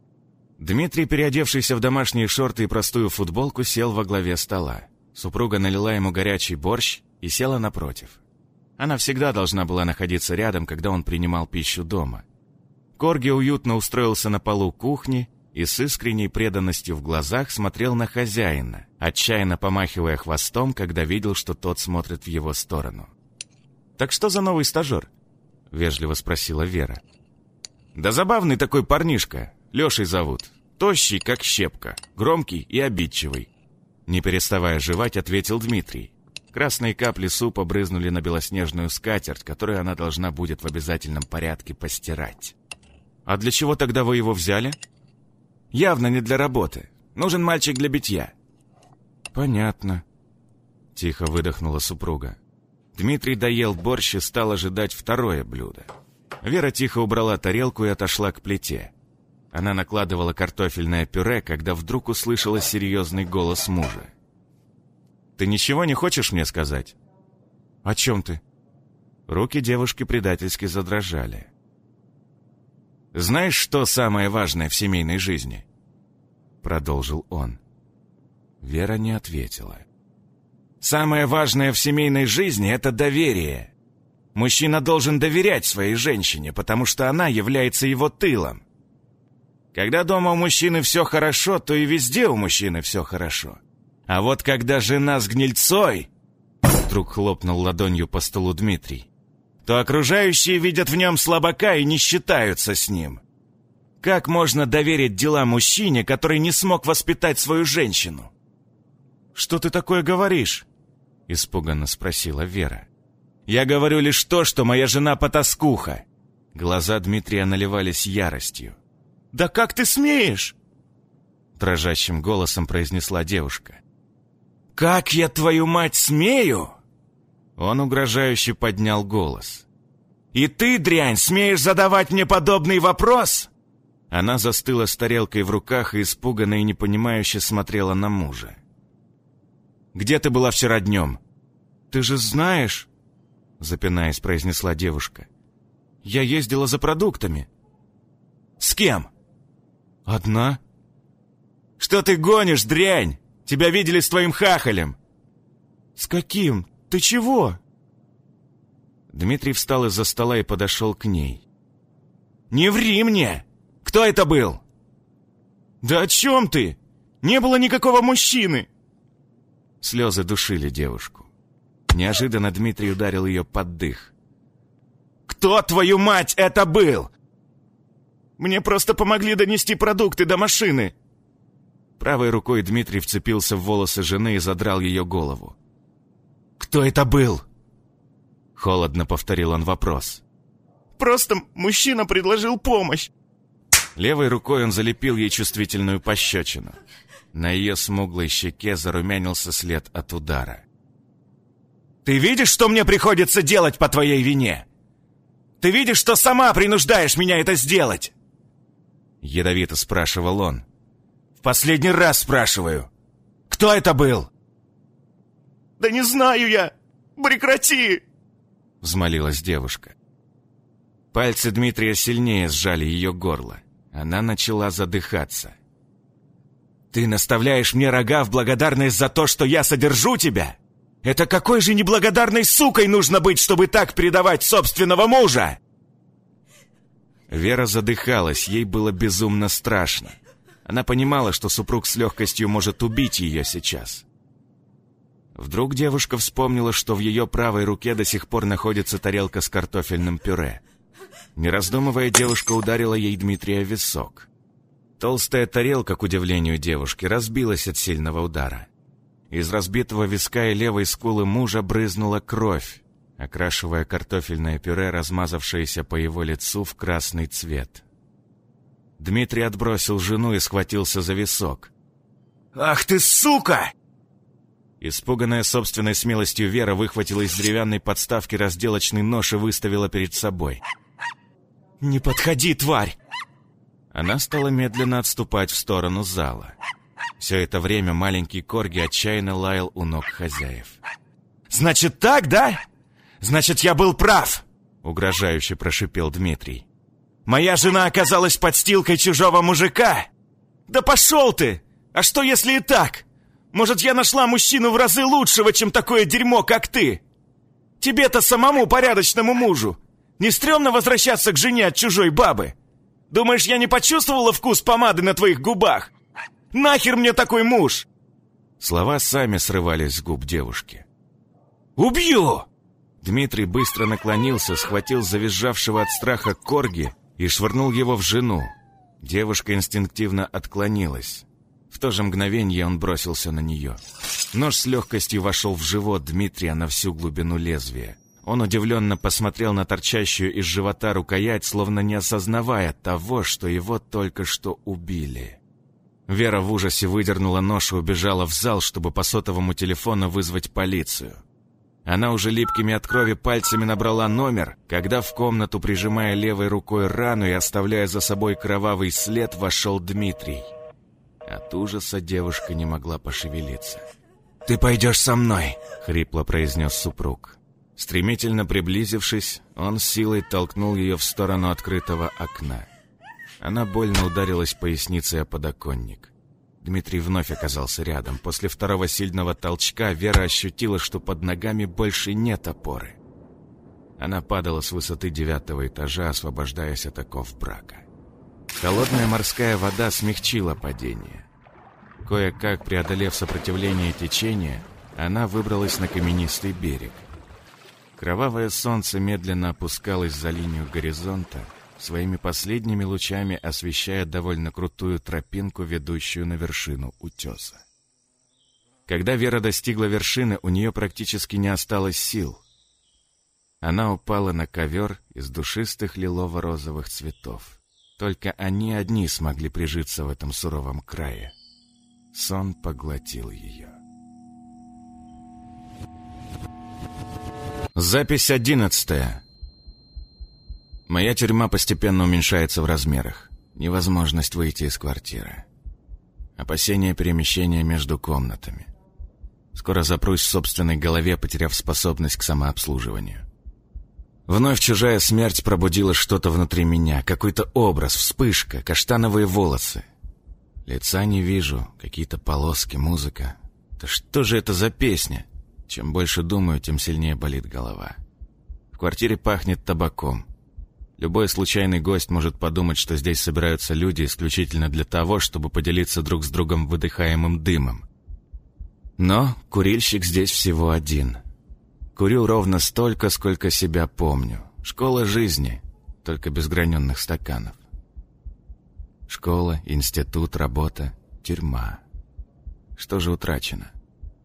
Дмитрий, переодевшийся в домашние шорты и простую футболку, сел во главе стола. Супруга налила ему горячий борщ и села напротив. Она всегда должна была находиться рядом, когда он принимал пищу дома. Корги уютно устроился на полу кухни и с искренней преданностью в глазах смотрел на хозяина, отчаянно помахивая хвостом, когда видел, что тот смотрит в его сторону. «Так что за новый стажер?» — вежливо спросила Вера. «Да забавный такой парнишка. Лешей зовут. Тощий, как щепка. Громкий и обидчивый». Не переставая жевать, ответил Дмитрий. Красные капли супа брызнули на белоснежную скатерть, которую она должна будет в обязательном порядке постирать. «А для чего тогда вы его взяли?» «Явно не для работы. Нужен мальчик для битья». «Понятно», — тихо выдохнула супруга. Дмитрий доел борщ и стал ожидать второе блюдо. Вера тихо убрала тарелку и отошла к плите. Она накладывала картофельное пюре, когда вдруг услышала серьезный голос мужа. «Ты ничего не хочешь мне сказать?» «О чем ты?» Руки девушки предательски задрожали. «Знаешь, что самое важное в семейной жизни?» Продолжил он. Вера не ответила. Самое важное в семейной жизни — это доверие. Мужчина должен доверять своей женщине, потому что она является его тылом. Когда дома у мужчины все хорошо, то и везде у мужчины все хорошо. А вот когда жена с гнильцой... Вдруг хлопнул ладонью по столу Дмитрий. То окружающие видят в нем слабака и не считаются с ним. Как можно доверить дела мужчине, который не смог воспитать свою женщину? «Что ты такое говоришь?» — испуганно спросила Вера. «Я говорю лишь то, что моя жена потаскуха». Глаза Дмитрия наливались яростью. «Да как ты смеешь?» Дрожащим голосом произнесла девушка. «Как я, твою мать, смею?» Он угрожающе поднял голос. «И ты, дрянь, смеешь задавать мне подобный вопрос?» Она застыла с тарелкой в руках и испуганно и непонимающе смотрела на мужа. Где ты была вчера днем?» «Ты же знаешь...» Запинаясь, произнесла девушка. «Я ездила за продуктами». «С кем?» «Одна». «Что ты гонишь, дрянь? Тебя видели с твоим хахалем». «С каким? Ты чего?» Дмитрий встал из-за стола и подошел к ней. «Не ври мне! Кто это был?» «Да о чем ты? Не было никакого мужчины!» Слезы душили девушку. Неожиданно Дмитрий ударил ее под дых. «Кто, твою мать, это был?» «Мне просто помогли донести продукты до машины!» Правой рукой Дмитрий вцепился в волосы жены и задрал ее голову. «Кто это был?» Холодно повторил он вопрос. «Просто мужчина предложил помощь». Левой рукой он залепил ей чувствительную пощечину. На ее смуглой щеке зарумянился след от удара. «Ты видишь, что мне приходится делать по твоей вине? Ты видишь, что сама принуждаешь меня это сделать?» Ядовито спрашивал он. «В последний раз спрашиваю. Кто это был?» «Да не знаю я! Прекрати!» Взмолилась девушка. Пальцы Дмитрия сильнее сжали ее горло. Она начала задыхаться. «Ты наставляешь мне рога в благодарность за то, что я содержу тебя? Это какой же неблагодарной сукой нужно быть, чтобы так предавать собственного мужа?» Вера задыхалась, ей было безумно страшно. Она понимала, что супруг с легкостью может убить ее сейчас. Вдруг девушка вспомнила, что в ее правой руке до сих пор находится тарелка с картофельным пюре. Не раздумывая, девушка ударила ей Дмитрия в висок. Толстая тарелка, к удивлению девушки, разбилась от сильного удара. Из разбитого виска и левой скулы мужа брызнула кровь, окрашивая картофельное пюре, размазавшееся по его лицу в красный цвет. Дмитрий отбросил жену и схватился за висок. «Ах ты, сука!» Испуганная собственной смелостью Вера выхватила из деревянной подставки разделочный нож и выставила перед собой. «Не подходи, тварь!» Она стала медленно отступать в сторону зала. Все это время маленький Корги отчаянно лаял у ног хозяев. «Значит так, да? Значит, я был прав!» Угрожающе прошипел Дмитрий. «Моя жена оказалась подстилкой чужого мужика! Да пошел ты! А что, если и так? Может, я нашла мужчину в разы лучшего, чем такое дерьмо, как ты? Тебе-то самому порядочному мужу не стрёмно возвращаться к жене от чужой бабы? Думаешь, я не почувствовала вкус помады на твоих губах? Нахер мне такой муж?» Слова сами срывались с губ девушки. «Убью!» Дмитрий быстро наклонился, схватил завизжавшего от страха корги и швырнул его в жену. Девушка инстинктивно отклонилась. В то же мгновение он бросился на нее. Нож с легкостью вошел в живот Дмитрия на всю глубину лезвия. Он удивленно посмотрел на торчащую из живота рукоять, словно не осознавая того, что его только что убили. Вера в ужасе выдернула нож и убежала в зал, чтобы по сотовому телефону вызвать полицию. Она уже липкими от крови пальцами набрала номер, когда в комнату, прижимая левой рукой рану и оставляя за собой кровавый след, вошел Дмитрий. От ужаса девушка не могла пошевелиться. «Ты пойдешь со мной», — хрипло произнес супруг. Стремительно приблизившись, он силой толкнул ее в сторону открытого окна. Она больно ударилась поясницей о подоконник. Дмитрий вновь оказался рядом. После второго сильного толчка Вера ощутила, что под ногами больше нет опоры. Она падала с высоты девятого этажа, освобождаясь от оков брака. Холодная морская вода смягчила падение. Кое-как преодолев сопротивление течения, она выбралась на каменистый берег. Кровавое солнце медленно опускалось за линию горизонта, своими последними лучами освещая довольно крутую тропинку, ведущую на вершину утеса. Когда Вера достигла вершины, у нее практически не осталось сил. Она упала на ковер из душистых лилово-розовых цветов. Только они одни смогли прижиться в этом суровом крае. Сон поглотил ее. Запись одиннадцатая. Моя тюрьма постепенно уменьшается в размерах. Невозможность выйти из квартиры. Опасение перемещения между комнатами. Скоро запрусь в собственной голове, потеряв способность к самообслуживанию. Вновь чужая смерть пробудила что-то внутри меня, какой-то образ, вспышка, каштановые волосы. Лица не вижу, какие-то полоски, музыка. Да что же это за песня? Чем больше думаю, тем сильнее болит голова. В квартире пахнет табаком. Любой случайный гость может подумать, что здесь собираются люди исключительно для того, чтобы поделиться друг с другом выдыхаемым дымом. Но курильщик здесь всего один. Курю ровно столько, сколько себя помню. Школа жизни, только без граненных стаканов. Школа, институт, работа, тюрьма. Что же утрачено?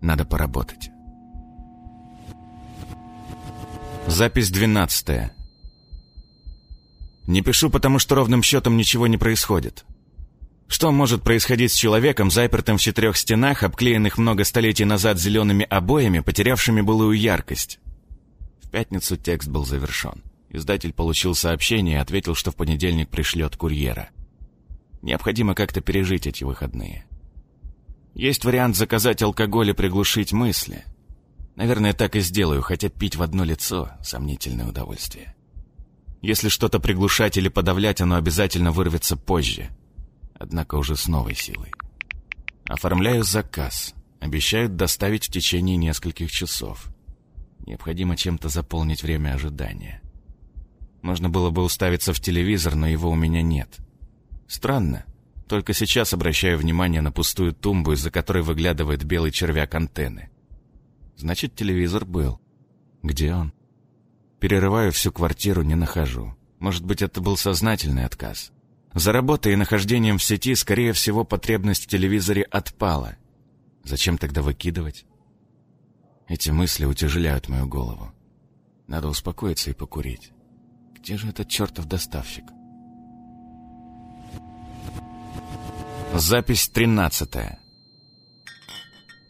Надо поработать. Запись двенадцатая. Не пишу, потому что ровным счетом ничего не происходит. Что может происходить с человеком, запертым в четырех стенах, обклеенных много столетий назад зелеными обоями, потерявшими былую яркость? В пятницу текст был завершен. Издатель получил сообщение и ответил, что в понедельник пришлет курьера. Необходимо как-то пережить эти выходные. Есть вариант заказать алкоголь и приглушить мысли. Наверное, так и сделаю, хотя пить в одно лицо — сомнительное удовольствие. Если что-то приглушать или подавлять, оно обязательно вырвется позже. Однако уже с новой силой. Оформляю заказ. Обещают доставить в течение нескольких часов. Необходимо чем-то заполнить время ожидания. Можно было бы уставиться в телевизор, но его у меня нет. Странно. Только сейчас обращаю внимание на пустую тумбу, из-за которой выглядывает белый червяк антенны. Значит, телевизор был. Где он? Перерываю всю квартиру, не нахожу. Может быть, это был сознательный отказ. За работой и нахождением в сети, скорее всего, потребность в телевизоре отпала. Зачем тогда выкидывать? Эти мысли утяжеляют мою голову. Надо успокоиться и покурить. Где же этот чертов доставщик? Запись тринадцатая.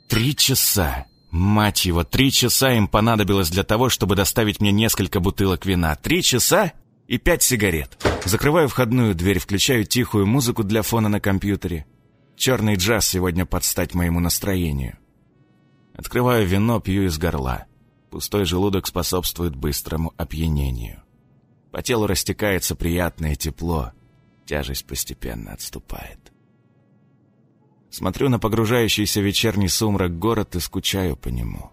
Три часа. Мать его, три часа им понадобилось для того, чтобы доставить мне несколько бутылок вина. Три часа и пять сигарет. Закрываю входную дверь, включаю тихую музыку для фона на компьютере. Черный джаз сегодня подстать моему настроению. Открываю вино, пью из горла. Пустой желудок способствует быстрому опьянению. По телу растекается приятное тепло. Тяжесть постепенно отступает. Смотрю на погружающийся вечерний сумрак город и скучаю по нему.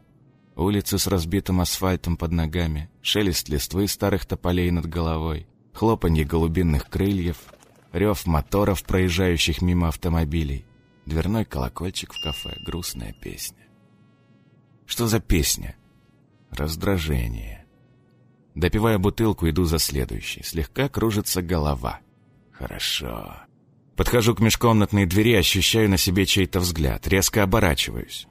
Улицы с разбитым асфальтом под ногами, шелест листвы старых тополей над головой, хлопанье голубиных крыльев, рев моторов, проезжающих мимо автомобилей, дверной колокольчик в кафе, грустная песня. Что за песня? Раздражение. Допивая бутылку, иду за следующей. Слегка кружится голова. Хорошо. Подхожу к межкомнатной двери, ощущаю на себе чей-то взгляд. Резко оборачиваюсь.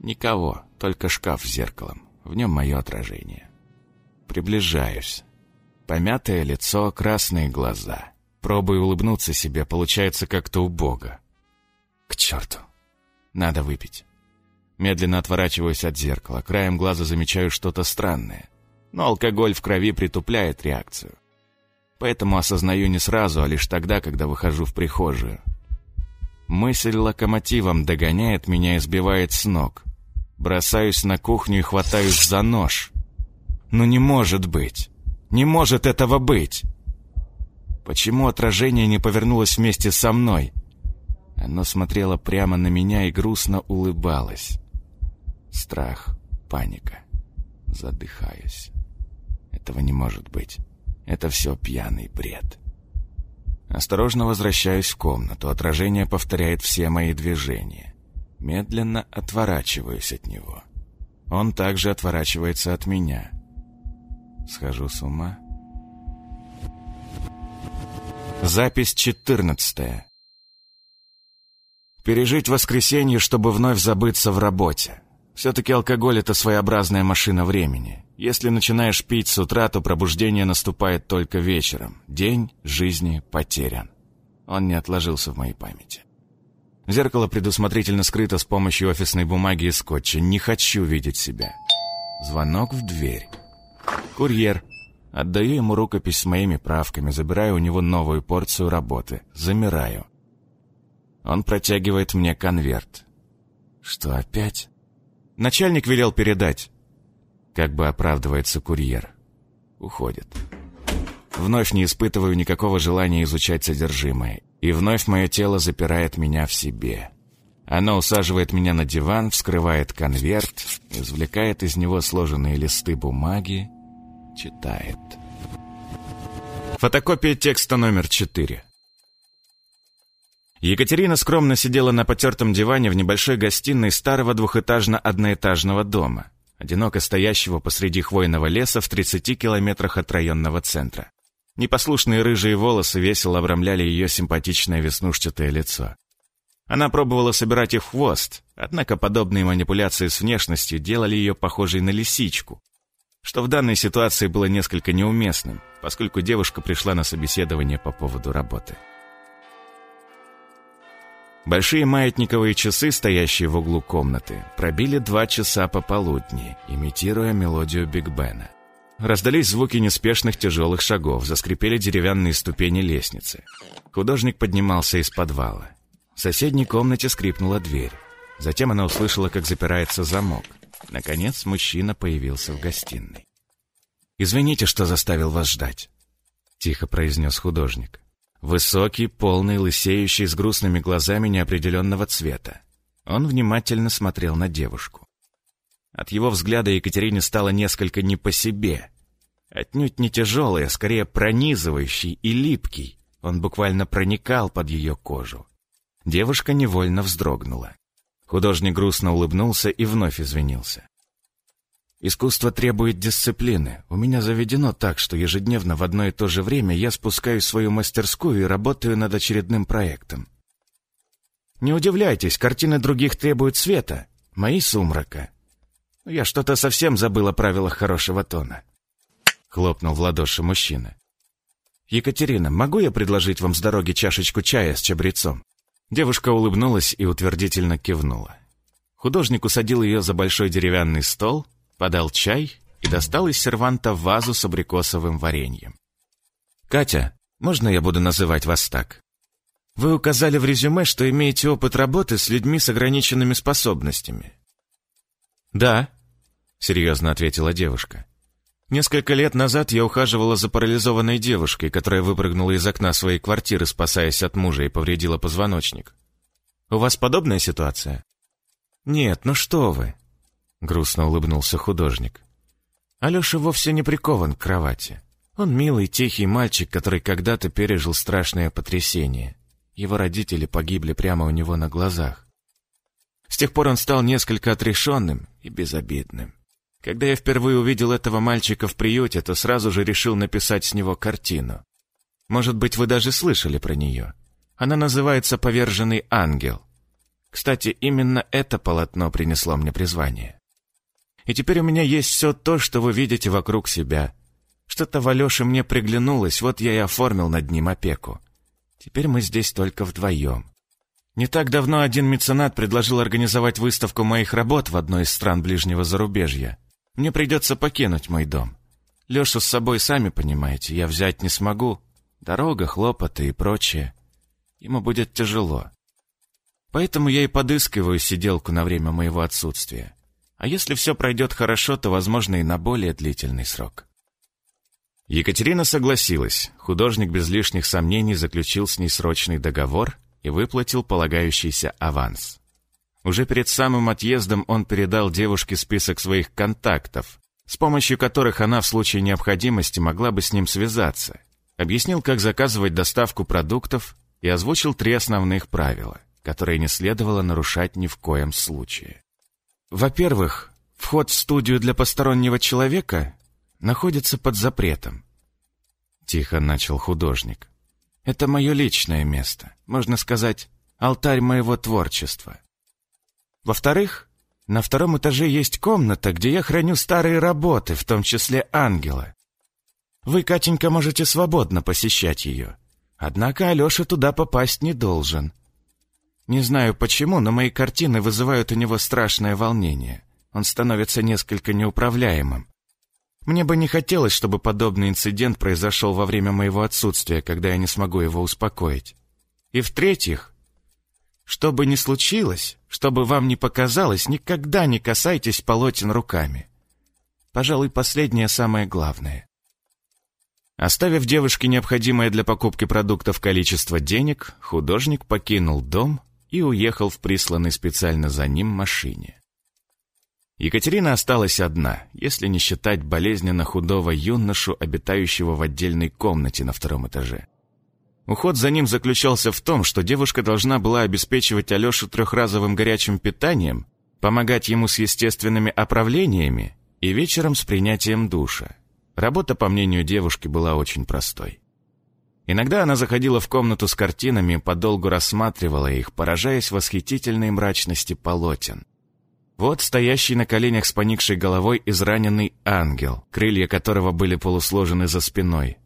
Никого, только шкаф с зеркалом. В нем мое отражение. Приближаюсь. Помятое лицо, красные глаза. Пробую улыбнуться себе, получается как-то убого. К черту. Надо выпить. Медленно отворачиваюсь от зеркала. Краем глаза замечаю что-то странное. Но алкоголь в крови притупляет реакцию. Поэтому осознаю не сразу, а лишь тогда, когда выхожу в прихожую. Мысль локомотивом догоняет меня и сбивает с ног. Бросаюсь на кухню и хватаюсь за нож. Но не может быть. Не может этого быть. Почему отражение не повернулось вместе со мной? Оно смотрело прямо на меня и грустно улыбалось. Страх, паника. Задыхаюсь. Этого не может быть. Это все пьяный бред. Осторожно возвращаюсь в комнату. Отражение повторяет все мои движения. Медленно отворачиваюсь от него. Он также отворачивается от меня. Схожу с ума. Запись четырнадцатая. Пережить воскресенье, чтобы вновь забыться в работе. Все-таки алкоголь — это своеобразная машина времени. Если начинаешь пить с утра, то пробуждение наступает только вечером. День жизни потерян. Он не отложился в моей памяти. Зеркало предусмотрительно скрыто с помощью офисной бумаги и скотча. Не хочу видеть себя. Звонок в дверь. Курьер. Отдаю ему рукопись с моими правками, забираю у него новую порцию работы. Замираю. Он протягивает мне конверт. Что, опять? Начальник велел передать. Как бы оправдывается курьер. Уходит. Вновь не испытываю никакого желания изучать содержимое. И вновь мое тело запирает меня в себе. Оно усаживает меня на диван, вскрывает конверт, извлекает из него сложенные листы бумаги, читает. Фотокопия текста номер четыре. Екатерина скромно сидела на потертом диване в небольшой гостиной старого двухэтажно-одноэтажного дома, одиноко стоящего посреди хвойного леса в 30 километрах от районного центра. Непослушные рыжие волосы весело обрамляли ее симпатичное веснушчатое лицо. Она пробовала собирать их в хвост, однако подобные манипуляции с внешностью делали ее похожей на лисичку. что в данной ситуации было несколько неуместным, поскольку девушка пришла на собеседование по поводу работы. Большие маятниковые часы, стоящие в углу комнаты, пробили два часа пополудни, имитируя мелодию Биг Бена. Раздались звуки неспешных тяжелых шагов, заскрипели деревянные ступени лестницы. Художник поднимался из подвала. В соседней комнате скрипнула дверь. Затем она услышала, как запирается замок. Наконец мужчина появился в гостиной. «Извините, что заставил вас ждать», — тихо произнес художник. Высокий, полный, лысеющий, с грустными глазами неопределенного цвета. Он внимательно смотрел на девушку. От его взгляда Екатерине стало несколько не по себе. Отнюдь не тяжелый, а скорее пронизывающий и липкий. Он буквально проникал под ее кожу. Девушка невольно вздрогнула. Художник грустно улыбнулся и вновь извинился. Искусство требует дисциплины. У меня заведено так, что ежедневно в одно и то же время я спускаюсь в свою мастерскую и работаю над очередным проектом. Не удивляйтесь, картины других требуют света, мои сумрака. Я что-то совсем забыл о правилах хорошего тона. Хлопнул в ладоши мужчина. «Екатерина, могу я предложить вам с дороги чашечку чая с чабрецом?» Девушка улыбнулась и утвердительно кивнула. Художник усадил ее за большой деревянный стол, подал чай и достал из серванта вазу с абрикосовым вареньем. «Катя, можно я буду называть вас так? Вы указали в резюме, что имеете опыт работы с людьми с ограниченными способностями». «Да», — серьезно ответила девушка. «Несколько лет назад я ухаживала за парализованной девушкой, которая выпрыгнула из окна своей квартиры, спасаясь от мужа, и повредила позвоночник. У вас подобная ситуация?» «Нет, ну что вы!» — грустно улыбнулся художник. Алеша вовсе не прикован к кровати. Он милый, тихий мальчик, который когда-то пережил страшное потрясение. Его родители погибли прямо у него на глазах. С тех пор он стал несколько отрешенным и безобидным. Когда я впервые увидел этого мальчика в приюте, то сразу же решил написать с него картину. Может быть, вы даже слышали про нее. Она называется «Поверженный ангел». Кстати, именно это полотно принесло мне призвание. И теперь у меня есть все то, что вы видите вокруг себя. Что-то в Алёше мне приглянулось, вот я и оформил над ним опеку. Теперь мы здесь только вдвоем. Не так давно один меценат предложил организовать выставку моих работ в одной из стран ближнего зарубежья. Мне придется покинуть мой дом. Лешу с собой, сами понимаете, я взять не смогу. Дорога, хлопоты и прочее. Ему будет тяжело. Поэтому я и подыскиваю сиделку на время моего отсутствия. А если все пройдет хорошо, то, возможно, и на более длительный срок. Екатерина согласилась. Художник без лишних сомнений заключил с ней срочный договор и выплатил полагающийся аванс. Уже перед самым отъездом он передал девушке список своих контактов, с помощью которых она в случае необходимости могла бы с ним связаться. Объяснил, как заказывать доставку продуктов и озвучил три основных правила, которые не следовало нарушать ни в коем случае. Во-первых, вход в студию для постороннего человека находится под запретом. Тихо начал художник. Это мое личное место, можно сказать, алтарь моего творчества. Во-вторых, на втором этаже есть комната, где я храню старые работы, в том числе ангела. Вы, Катенька, можете свободно посещать ее. Однако Алеша туда попасть не должен. Не знаю почему, но мои картины вызывают у него страшное волнение. Он становится несколько неуправляемым. Мне бы не хотелось, чтобы подобный инцидент произошел во время моего отсутствия, когда я не смогу его успокоить. И в-третьих, что бы ни случилось, что бы вам ни показалось, никогда не касайтесь полотен руками. Пожалуй, последнее самое главное. Оставив девушке необходимое для покупки продуктов количество денег, художник покинул дом и уехал в присланной специально за ним машине. Екатерина осталась одна, если не считать болезненно худого юношу, обитающего в отдельной комнате на втором этаже. Уход за ним заключался в том, что девушка должна была обеспечивать Алешу трехразовым горячим питанием, помогать ему с естественными оправлениями и вечером с принятием душа. Работа, по мнению девушки, была очень простой. Иногда она заходила в комнату с картинами и подолгу рассматривала их, поражаясь восхитительной мрачности полотен. Вот стоящий на коленях с поникшей головой израненный ангел, крылья которого были полусложены за спиной.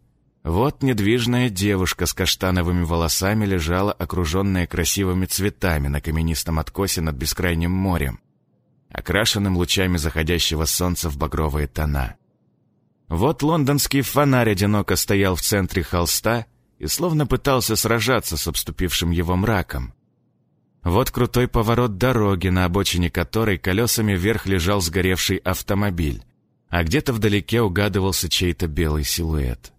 Вот недвижная девушка с каштановыми волосами лежала, окруженная красивыми цветами на каменистом откосе над бескрайним морем, окрашенным лучами заходящего солнца в багровые тона. Вот лондонский фонарь одиноко стоял в центре холста и словно пытался сражаться с обступившим его мраком. Вот крутой поворот дороги, на обочине которой колесами вверх лежал сгоревший автомобиль, а где-то вдалеке угадывался чей-то белый силуэт.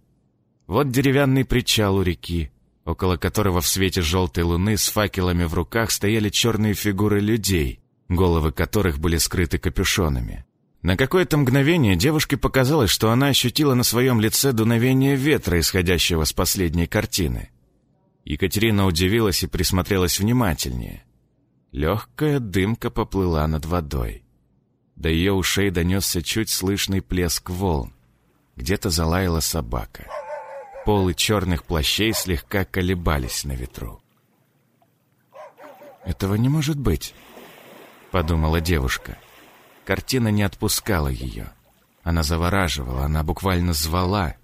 Вот деревянный причал у реки, около которого в свете желтой луны с факелами в руках стояли черные фигуры людей, головы которых были скрыты капюшонами. На какое-то мгновение девушке показалось, что она ощутила на своем лице дуновение ветра, исходящего с последней картины. Екатерина удивилась и присмотрелась внимательнее. Легкая дымка поплыла над водой. До ее ушей донесся чуть слышный плеск волн. Где-то залаяла собака. Полы черных плащей слегка колебались на ветру. «Этого не может быть», — подумала девушка. Картина не отпускала ее. Она завораживала, она буквально звала,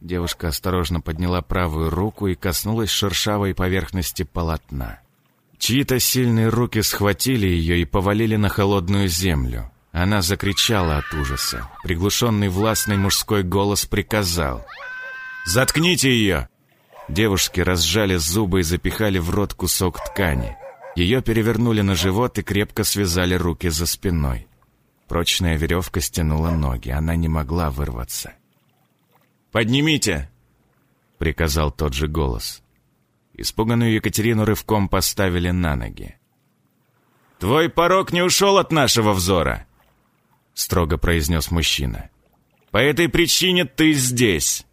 Девушка осторожно подняла правую руку и коснулась шершавой поверхности полотна. Чьи-то сильные руки схватили ее и повалили на холодную землю. Она закричала от ужаса. Приглушенный властный мужской голос приказал. «Заткните ее!» Девушки разжали зубы и запихали в рот кусок ткани. Ее перевернули на живот и крепко связали руки за спиной. Прочная веревка стянула ноги, она не могла вырваться. «Поднимите!» — приказал тот же голос. Испуганную Екатерину рывком поставили на ноги. «Твой порог не ушел от нашего взора!» — строго произнес мужчина. «По этой причине ты здесь.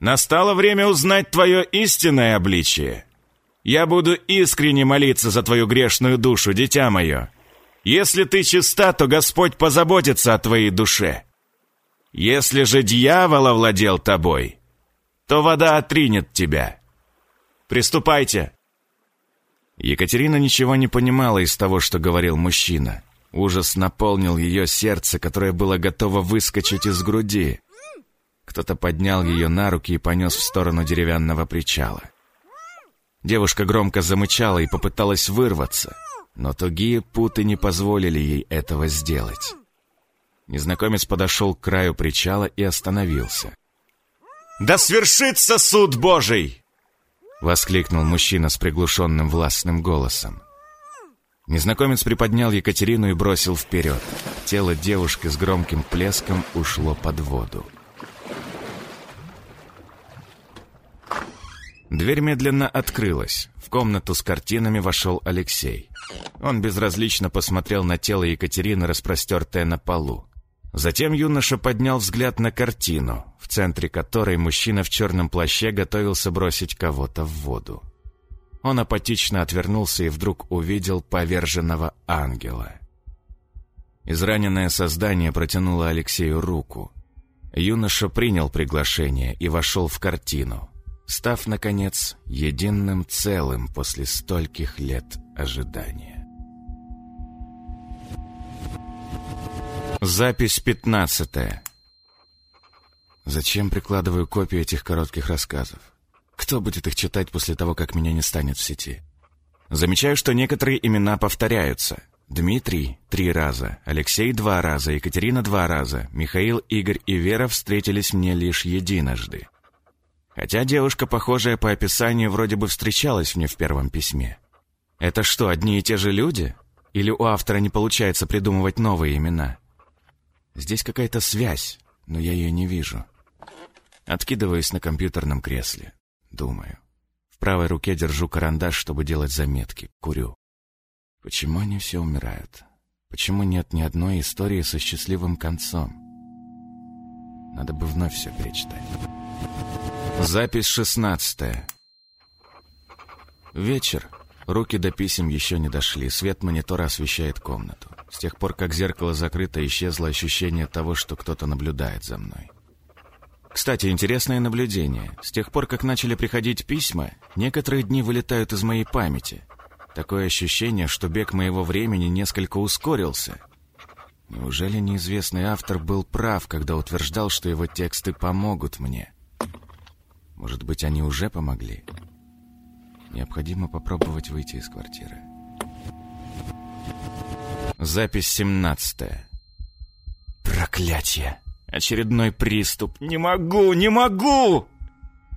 Настало время узнать твое истинное обличие. Я буду искренне молиться за твою грешную душу, дитя мое. Если ты чиста, то Господь позаботится о твоей душе». Если же дьявол овладел тобой, то вода отринет тебя. Приступайте!» Екатерина ничего не понимала из того, что говорил мужчина. Ужас наполнил ее сердце, которое было готово выскочить из груди. Кто-то поднял ее на руки и понес в сторону деревянного причала. Девушка громко замычала и попыталась вырваться, но тугие путы не позволили ей этого сделать. Незнакомец подошел к краю причала и остановился. «Да свершится суд Божий!» Воскликнул мужчина с приглушенным властным голосом. Незнакомец приподнял Екатерину и бросил вперед. Тело девушки с громким плеском ушло под воду. Дверь медленно открылась. В комнату с картинами вошел Алексей. Он безразлично посмотрел на тело Екатерины, распростертое на полу. Затем юноша поднял взгляд на картину, в центре которой мужчина в черном плаще готовился бросить кого-то в воду. Он апатично отвернулся и вдруг увидел поверженного ангела. Израненное создание протянуло Алексею руку. Юноша принял приглашение и вошел в картину, став, наконец, единым целым после стольких лет ожидания. Запись пятнадцатая. Зачем прикладываю копии этих коротких рассказов? Кто будет их читать после того, как меня не станет в сети? Замечаю, что некоторые имена повторяются. Дмитрий — три раза, Алексей — два раза, Екатерина — два раза, Михаил, Игорь и Вера встретились мне лишь единожды. Хотя девушка, похожая по описанию, вроде бы встречалась мне в первом письме. Это что, одни и те же люди? Или у автора не получается придумывать новые имена? Здесь какая-то связь, но я ее не вижу. Откидываюсь на компьютерном кресле. Думаю. В правой руке держу карандаш, чтобы делать заметки. Курю. Почему они все умирают? Почему нет ни одной истории со счастливым концом? Надо бы вновь все перечитать. Запись шестнадцатая. Вечер. Руки до писем еще не дошли. Свет монитора освещает комнату. С тех пор, как зеркало закрыто, исчезло ощущение того, что кто-то наблюдает за мной. Кстати, интересное наблюдение. С тех пор, как начали приходить письма, некоторые дни вылетают из моей памяти. Такое ощущение, что бег моего времени несколько ускорился. Неужели неизвестный автор был прав, когда утверждал, что его тексты помогут мне? Может быть, они уже помогли? Необходимо попробовать выйти из квартиры. Запись 17 Проклятие! Очередной приступ. Не могу, не могу!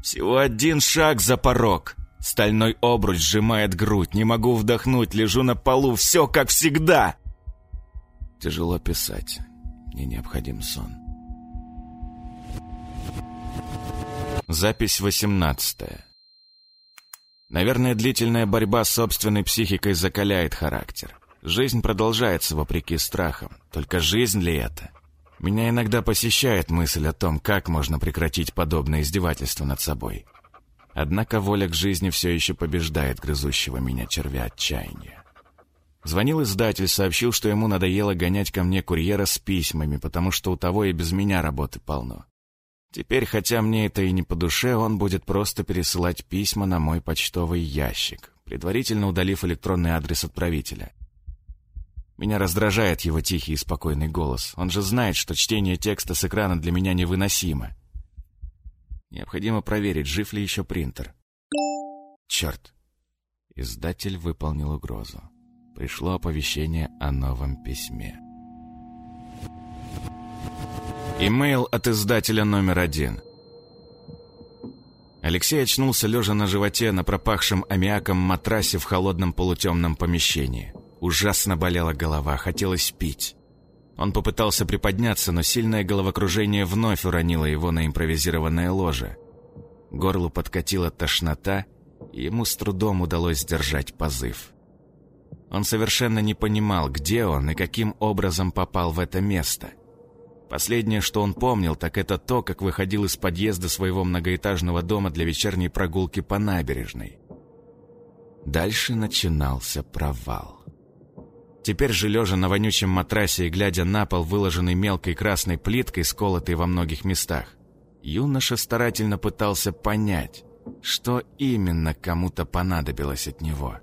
Всего один шаг за порог. Стальной обруч сжимает грудь. Не могу вдохнуть, лежу на полу. Все как всегда. Тяжело писать. Мне необходим сон. Запись 18 Наверное, длительная борьба с собственной психикой закаляет характер. Жизнь продолжается вопреки страхам. Только жизнь ли это? Меня иногда посещает мысль о том, как можно прекратить подобное издевательство над собой. Однако воля к жизни все еще побеждает грызущего меня червя отчаяния. Звонил издатель, сообщил, что ему надоело гонять ко мне курьера с письмами, потому что у того и без меня работы полно. Теперь, хотя мне это и не по душе, он будет просто пересылать письма на мой почтовый ящик, предварительно удалив электронный адрес отправителя. Меня раздражает его тихий и спокойный голос. Он же знает, что чтение текста с экрана для меня невыносимо. Необходимо проверить, жив ли еще принтер. Черт. Издатель выполнил угрозу. Пришло оповещение о новом письме. Имейл от издателя номер один. Алексей очнулся, лежа на животе на пропахшем аммиаком матрасе в холодном полутемном помещении. Ужасно болела голова, хотелось пить. Он попытался приподняться, но сильное головокружение вновь уронило его на импровизированное ложе. Горлу подкатила тошнота, и ему с трудом удалось сдержать позыв. Он совершенно не понимал, где он и каким образом попал в это место. Последнее, что он помнил, так это то, как выходил из подъезда своего многоэтажного дома для вечерней прогулки по набережной. Дальше начинался провал. Теперь же, лежа на вонючем матрасе и глядя на пол, выложенный мелкой красной плиткой, сколотой во многих местах, юноша старательно пытался понять, что именно кому-то понадобилось от него.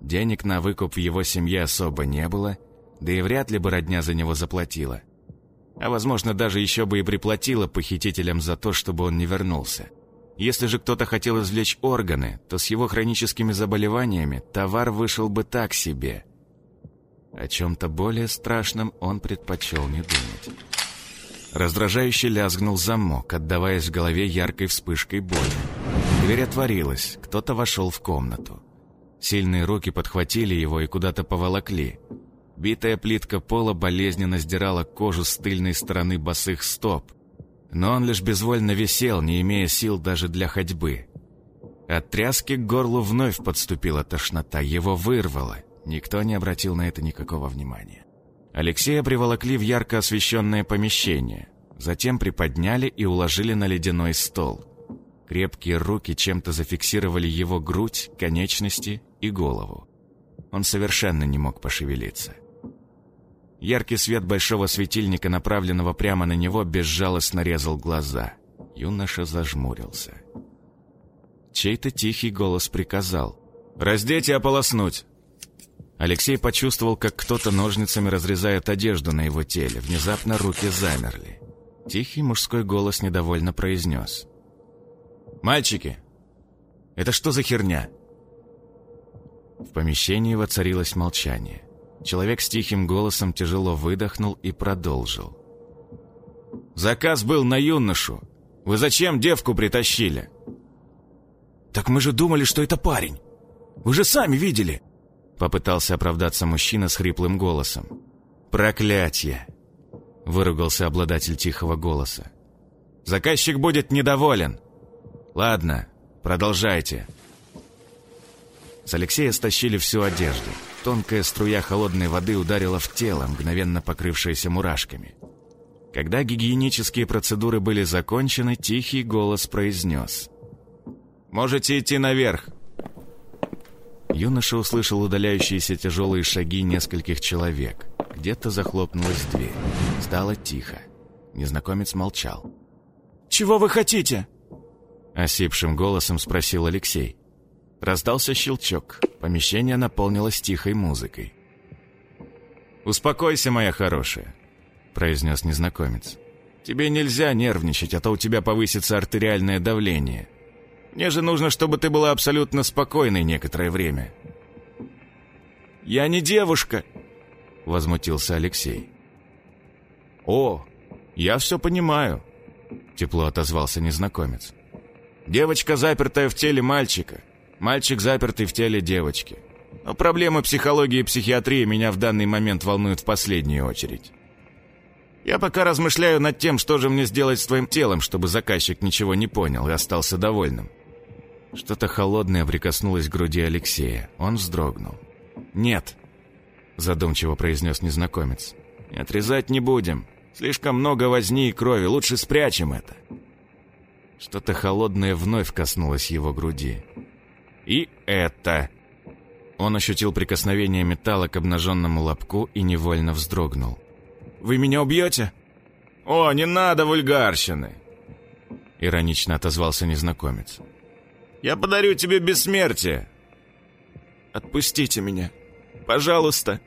Денег на выкуп в его семье особо не было, да и вряд ли бы родня за него заплатила. А возможно, даже еще бы и приплатила похитителям за то, чтобы он не вернулся. Если же кто-то хотел извлечь органы, то с его хроническими заболеваниями товар вышел бы так себе – о чем-то более страшном он предпочел не думать. Раздражающе лязгнул замок, отдаваясь в голове яркой вспышкой боли. Дверь отворилась, кто-то вошел в комнату. Сильные руки подхватили его и куда-то поволокли. Битая плитка пола болезненно сдирала кожу с тыльной стороны босых стоп. Но он лишь безвольно висел, не имея сил даже для ходьбы. От тряски к горлу вновь подступила тошнота, его вырвало. Никто не обратил на это никакого внимания. Алексея приволокли в ярко освещенное помещение, затем приподняли и уложили на ледяной стол. Крепкие руки чем-то зафиксировали его грудь, конечности и голову. Он совершенно не мог пошевелиться. Яркий свет большого светильника, направленного прямо на него, безжалостно резал глаза. Юноша зажмурился. Чей-то тихий голос приказал. «Раздеть и ополоснуть!» Алексей почувствовал, как кто-то ножницами разрезает одежду на его теле. Внезапно руки замерли. Тихий мужской голос недовольно произнес. «Мальчики, это что за херня?» В помещении воцарилось молчание. Человек с тихим голосом тяжело выдохнул и продолжил. «Заказ был на юношу. Вы зачем девку притащили?» «Так мы же думали, что это парень. Вы же сами видели!» Попытался оправдаться мужчина с хриплым голосом. «Проклятье!» Выругался обладатель тихого голоса. «Заказчик будет недоволен!» «Ладно, продолжайте!» С Алексея стащили всю одежду. Тонкая струя холодной воды ударила в тело, мгновенно покрывшееся мурашками. Когда гигиенические процедуры были закончены, тихий голос произнес. «Можете идти наверх. Юноша услышал удаляющиеся тяжелые шаги нескольких человек. Где-то захлопнулась дверь. Стало тихо. Незнакомец молчал. «Чего вы хотите?» Осипшим голосом спросил Алексей. Раздался щелчок. Помещение наполнилось тихой музыкой. «Успокойся, моя хорошая», — произнес незнакомец. «Тебе нельзя нервничать, а то у тебя повысится артериальное давление. Мне же нужно, чтобы ты была абсолютно спокойной некоторое время». «Я не девушка», — возмутился Алексей. «О, я все понимаю», — тепло отозвался незнакомец. «Девочка, запертая в теле мальчика. Мальчик, запертый в теле девочки. Но проблемы психологии и психиатрии меня в данный момент волнуют в последнюю очередь. Я пока размышляю над тем, что же мне сделать с твоим телом, чтобы заказчик ничего не понял и остался довольным. Что-то холодное прикоснулось к груди Алексея. Он вздрогнул. «Нет», — задумчиво произнес незнакомец. «Отрезать не будем. Слишком много возни и крови. Лучше спрячем это». Что-то холодное вновь коснулось его груди. «И это...» Он ощутил прикосновение металла к обнаженному лобку и невольно вздрогнул. «Вы меня убьете?» «О, не надо вульгарщины!» Иронично отозвался незнакомец. «Я подарю тебе бессмертие!» «Отпустите меня! Пожалуйста!»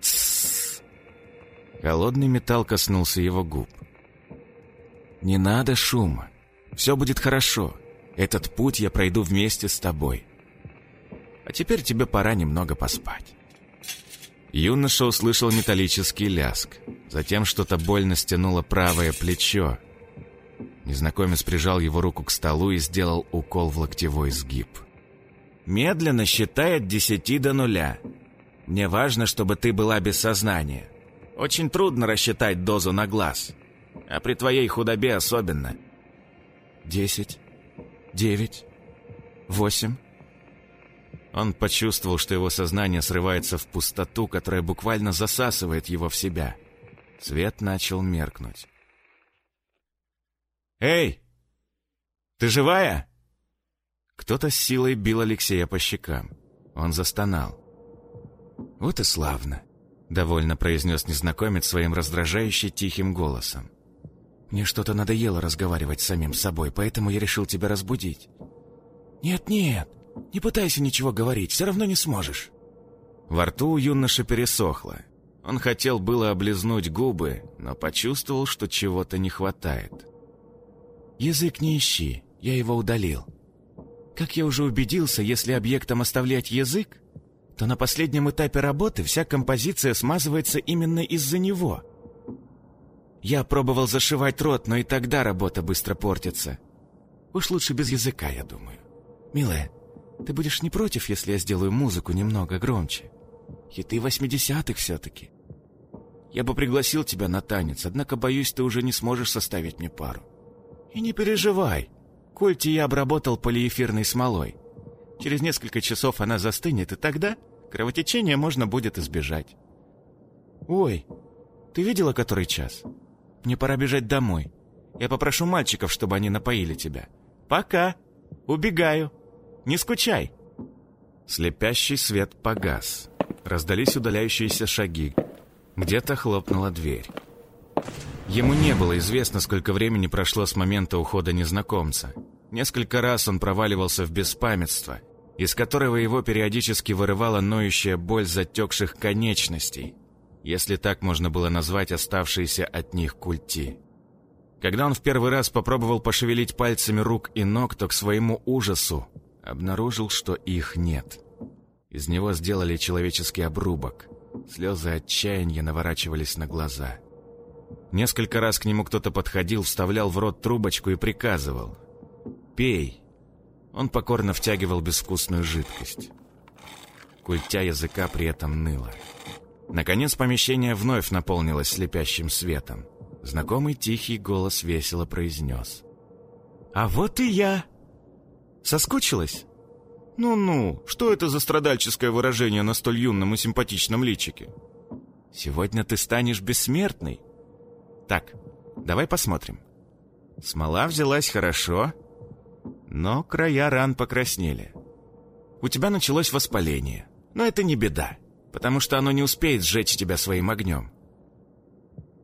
Тссс. Холодный металл коснулся его губ. «Не надо шума. Все будет хорошо. Этот путь я пройду вместе с тобой. А теперь тебе пора немного поспать». Юноша услышал металлический ляск. Затем что-то больно стянуло правое плечо. Незнакомец прижал его руку к столу и сделал укол в локтевой сгиб. «Медленно считай от десяти до нуля. Мне важно, чтобы ты была без сознания. Очень трудно рассчитать дозу на глаз. А при твоей худобе особенно». «Десять, девять, восемь...» Он почувствовал, что его сознание срывается в пустоту, которая буквально засасывает его в себя. Свет начал меркнуть. «Эй! Ты живая?» Кто-то с силой бил Алексея по щекам. Он застонал. «Вот и славно», — довольно произнес незнакомец своим раздражающе тихим голосом. «Мне что-то надоело разговаривать с самим собой, поэтому я решил тебя разбудить». «Нет-нет», не пытайся ничего говорить, все равно не сможешь». Во рту у юноши пересохло. Он хотел было облизнуть губы, но почувствовал, что чего-то не хватает. «Язык не ищи, я его удалил. Как я уже убедился, если объектом оставлять язык, то на последнем этапе работы вся композиция смазывается именно из-за него. Я пробовал зашивать рот, но и тогда работа быстро портится. Уж лучше без языка, я думаю. Милая, ты будешь не против, если я сделаю музыку немного громче? Хиты восьмидесятых все-таки. Я бы пригласил тебя на танец, однако, боюсь, ты уже не сможешь составить мне пару. И не переживай. Кольти я обработал полиэфирной смолой. Через несколько часов она застынет, и тогда кровотечение можно будет избежать. Ой, ты видела, который час? Мне пора бежать домой. Я попрошу мальчиков, чтобы они напоили тебя. Пока. Убегаю. Не скучай!» Слепящий свет погас. Раздались удаляющиеся шаги. Где-то хлопнула дверь. Ему не было известно, сколько времени прошло с момента ухода незнакомца. Несколько раз он проваливался в беспамятство, из которого его периодически вырывала ноющая боль затекших конечностей, если так можно было назвать оставшиеся от них культи. Когда он в первый раз попробовал пошевелить пальцами рук и ног, то к своему ужасу обнаружил, что их нет. Из него сделали человеческий обрубок. Слезы отчаяния наворачивались на глаза. Несколько раз к нему кто-то подходил, вставлял в рот трубочку и приказывал. «Пей!» Он покорно втягивал безвкусную жидкость. Культя языка при этом ныла. Наконец помещение вновь наполнилось слепящим светом. Знакомый тихий голос весело произнес. «А вот и я!» Соскучилась? Ну-ну, что это за страдальческое выражение на столь юном и симпатичном личике? Сегодня ты станешь бессмертной. Так, давай посмотрим. Смола взялась хорошо, но края ран покраснели. У тебя началось воспаление, но это не беда, потому что оно не успеет сжечь тебя своим огнем.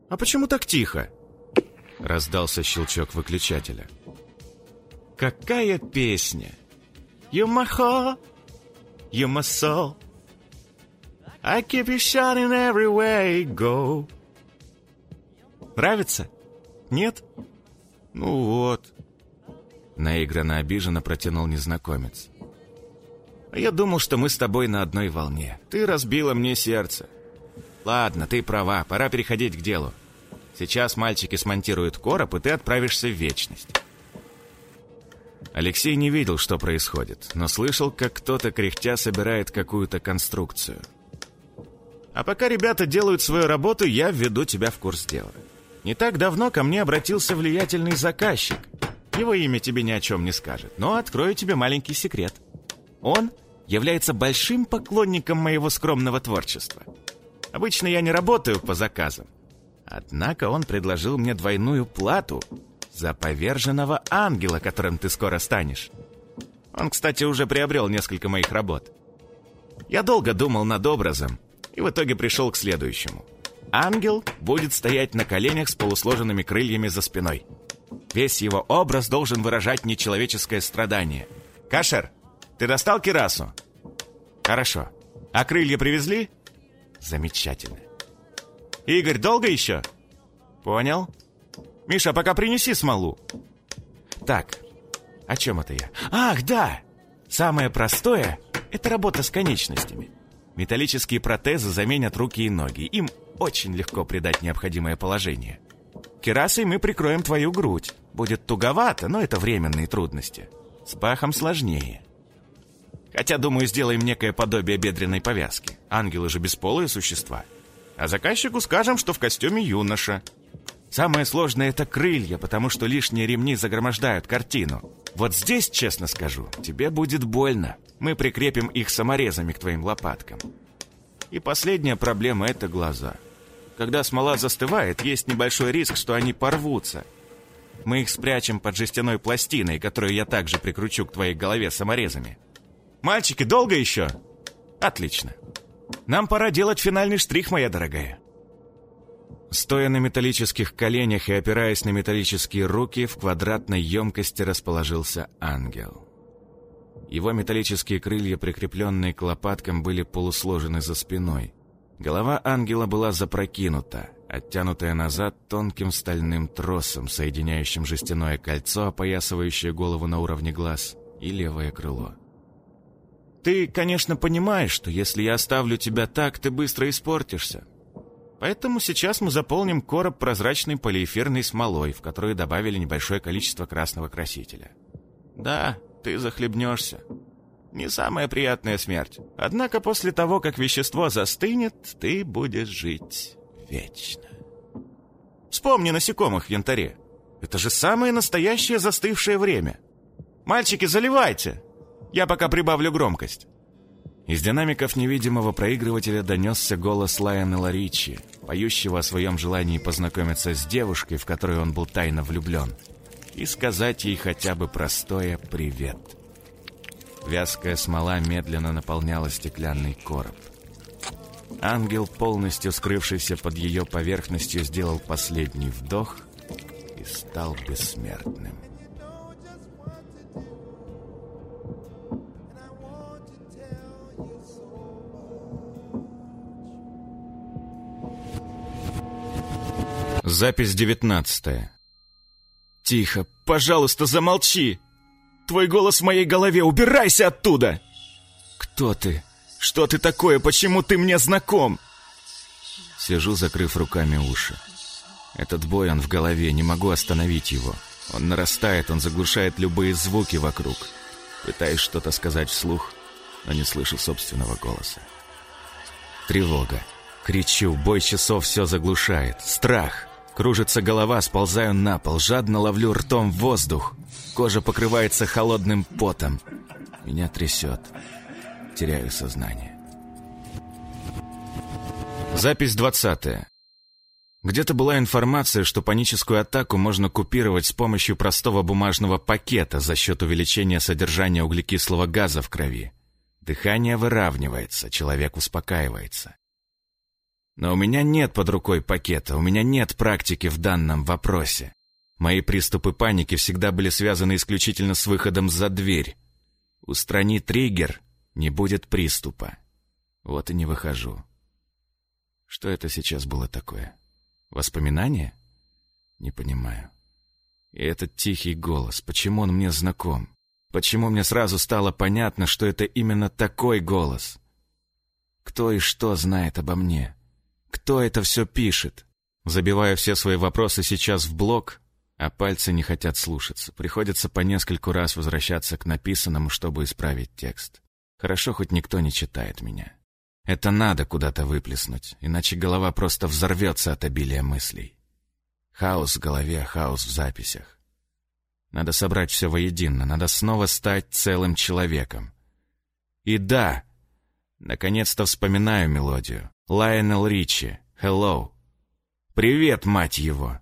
А почему так тихо? Раздался щелчок выключателя. Какая песня! My soul. I keep you shining everywhere you go. Нравится? Нет? Ну вот. Наигранно обиженно протянул незнакомец. Я думал, что мы с тобой на одной волне. Ты разбила мне сердце. Ладно, ты права, пора переходить к делу. Сейчас мальчики смонтируют короб, и ты отправишься в вечность. Алексей не видел, что происходит, но слышал, как кто-то кряхтя собирает какую-то конструкцию. А пока ребята делают свою работу, я введу тебя в курс дела. Не так давно ко мне обратился влиятельный заказчик. Его имя тебе ни о чем не скажет, но открою тебе маленький секрет. Он является большим поклонником моего скромного творчества. Обычно я не работаю по заказам. Однако он предложил мне двойную плату за поверженного ангела, которым ты скоро станешь. Он, кстати, уже приобрел несколько моих работ. Я долго думал над образом и в итоге пришел к следующему. Ангел будет стоять на коленях с полусложенными крыльями за спиной. Весь его образ должен выражать нечеловеческое страдание. «Кашер, ты достал кирасу?» «Хорошо. А крылья привезли?» «Замечательно. Игорь, долго еще?» «Понял. Миша, пока принеси смолу». «Так, о чем это я? Ах, да! Самое простое — это работа с конечностями. Металлические протезы заменят руки и ноги. Им очень легко придать необходимое положение. Керасой мы прикроем твою грудь. Будет туговато, но это временные трудности. С пахом сложнее. Хотя, думаю, сделаем некое подобие бедренной повязки. Ангелы же бесполые существа. А заказчику скажем, что в костюме юноша. Самое сложное — это крылья, потому что лишние ремни загромождают картину. Вот здесь, честно скажу, тебе будет больно. Мы прикрепим их саморезами к твоим лопаткам. И последняя проблема — это глаза. Когда смола застывает, есть небольшой риск, что они порвутся. Мы их спрячем под жестяной пластиной, которую я также прикручу к твоей голове саморезами. Мальчики, долго еще? Отлично. Нам пора делать финальный штрих, моя дорогая. Стоя на металлических коленях и опираясь на металлические руки, в квадратной емкости расположился ангел. Его металлические крылья, прикрепленные к лопаткам, были полусложены за спиной. Голова ангела была запрокинута, оттянутая назад тонким стальным тросом, соединяющим жестяное кольцо, опоясывающее голову на уровне глаз, и левое крыло. «Ты, конечно, понимаешь, что если я оставлю тебя так, ты быстро испортишься. Поэтому сейчас мы заполним короб прозрачной полиэфирной смолой, в которую добавили небольшое количество красного красителя. Да, ты захлебнешься. Не самая приятная смерть. Однако после того, как вещество застынет, ты будешь жить вечно. Вспомни насекомых в янтаре. Это же самое настоящее застывшее время. Мальчики, заливайте! Я пока прибавлю громкость. Из динамиков невидимого проигрывателя донесся голос Лайонела Ричи, поющего о своем желании познакомиться с девушкой, в которую он был тайно влюблен и сказать ей хотя бы простое «привет». Вязкая смола медленно наполняла стеклянный короб. Ангел, полностью скрывшийся под ее поверхностью, сделал последний вдох и стал бессмертным. Запись девятнадцатая. «Тихо, пожалуйста, замолчи! Твой голос в моей голове, убирайся оттуда!» «Кто ты? Что ты такое? Почему ты мне знаком?» Сижу, закрыв руками уши. Этот бой, он в голове, не могу остановить его. Он нарастает, он заглушает любые звуки вокруг. Пытаюсь что-то сказать вслух, но не слышу собственного голоса. Тревога. Кричу, бой часов все заглушает. Страх. Кружится голова, сползаю на пол, жадно ловлю ртом воздух. Кожа покрывается холодным потом. Меня трясет. Теряю сознание. Запись двадцатая. Где-то была информация, что паническую атаку можно купировать с помощью простого бумажного пакета за счет увеличения содержания углекислого газа в крови. Дыхание выравнивается, человек успокаивается. Но у меня нет под рукой пакета, у меня нет практики в данном вопросе. Мои приступы паники всегда были связаны исключительно с выходом за дверь. Устрани триггер, не будет приступа. Вот и не выхожу. Что это сейчас было такое? Воспоминание? Не понимаю. И этот тихий голос, почему он мне знаком? Почему мне сразу стало понятно, что это именно такой голос? Кто и что знает обо мне? Кто это все пишет? Забиваю все свои вопросы сейчас в блок, а пальцы не хотят слушаться. Приходится по нескольку раз возвращаться к написанному, чтобы исправить текст. Хорошо, хоть никто не читает меня. Это надо куда-то выплеснуть, иначе голова просто взорвется от обилия мыслей. Хаос в голове, хаос в записях. Надо собрать все воедино, надо снова стать целым человеком. И да, наконец-то вспоминаю мелодию. Лайонел Ричи, «Hello». «Привет, мать его!»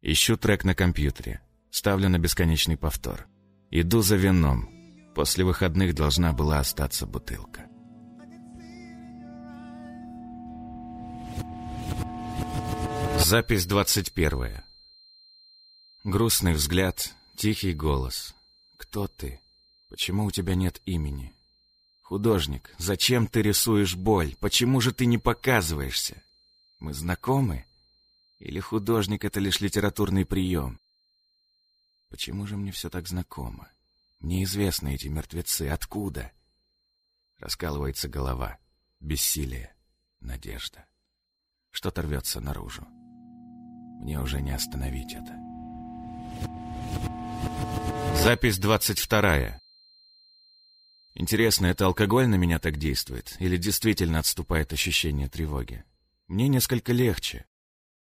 Ищу трек на компьютере. Ставлю на бесконечный повтор. Иду за вином. После выходных должна была остаться бутылка. Запись двадцать первая. Грустный взгляд, Тихий голос. «Кто ты? Почему у тебя нет имени?» «Художник, зачем ты рисуешь боль? Почему же ты не показываешься? Мы знакомы? Или художник — это лишь литературный прием?» «Почему же мне все так знакомо? Мне известны эти мертвецы. Откуда?» Раскалывается голова. Бессилие. Надежда. Что-то рвется наружу. Мне уже не остановить это. Запись двадцать вторая. Интересно, это алкоголь на меня так действует? Или действительно отступает ощущение тревоги? Мне несколько легче.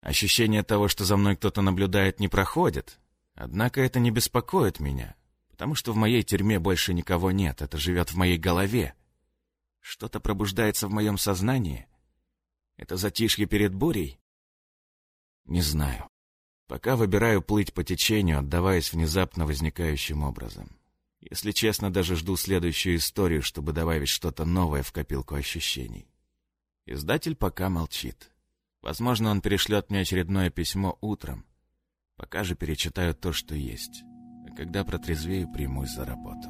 Ощущение того, что за мной кто-то наблюдает, не проходит. Однако это не беспокоит меня, потому что в моей тюрьме больше никого нет, это живет в моей голове. Что-то пробуждается в моем сознании. Это затишье перед бурей? Не знаю. Пока выбираю плыть по течению, отдаваясь внезапно возникающим образом. Если честно, даже жду следующую историю, чтобы добавить что-то новое в копилку ощущений. Издатель пока молчит. Возможно, он перешлет мне очередное письмо утром. Пока же перечитаю то, что есть. А когда протрезвею, примусь за работу.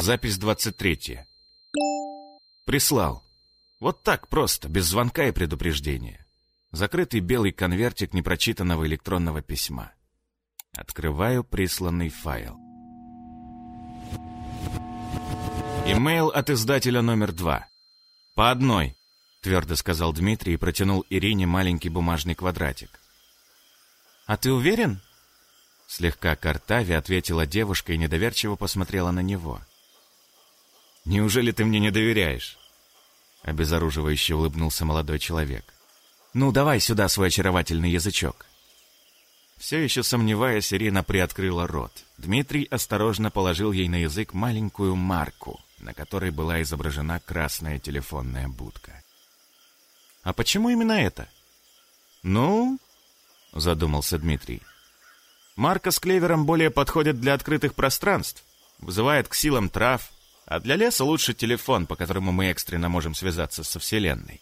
Запись 23. Прислал. Вот так просто, без звонка и предупреждения закрытый белый конвертик непрочитанного электронного письма. Открываю присланный файл. Имейл от издателя номер два. По одной, твердо сказал Дмитрий и протянул Ирине маленький бумажный квадратик. А ты уверен? Слегка картави ответила девушка и недоверчиво посмотрела на него. «Неужели ты мне не доверяешь?» Обезоруживающе улыбнулся молодой человек. Ну, давай сюда свой очаровательный язычок. Все еще сомневаясь, Ирина приоткрыла рот. Дмитрий осторожно положил ей на язык маленькую марку, на которой была изображена красная телефонная будка. «А почему именно это?» «Ну...» — задумался Дмитрий. «Марка с клевером более подходит для открытых пространств, вызывает к силам трав, а для леса лучше телефон, по которому мы экстренно можем связаться со Вселенной.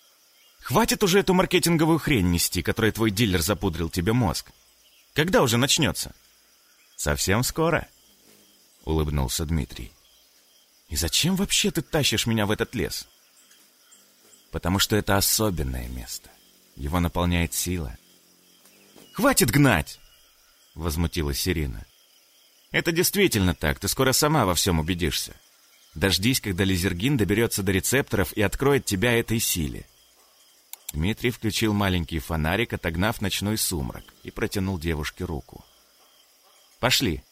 Хватит уже эту маркетинговую хрень нести, которой твой дилер запудрил тебе мозг. Когда уже начнется? Совсем скоро, улыбнулся Дмитрий. И зачем вообще ты тащишь меня в этот лес? Потому что это особенное место. Его наполняет сила. Хватит гнать! Возмутилась Ирина. Это действительно так, ты скоро сама во всем убедишься. Дождись, когда Лизергин доберется до рецепторов и откроет тебя этой силе. Дмитрий включил маленький фонарик, отогнав ночной сумрак, и протянул девушке руку. «Пошли».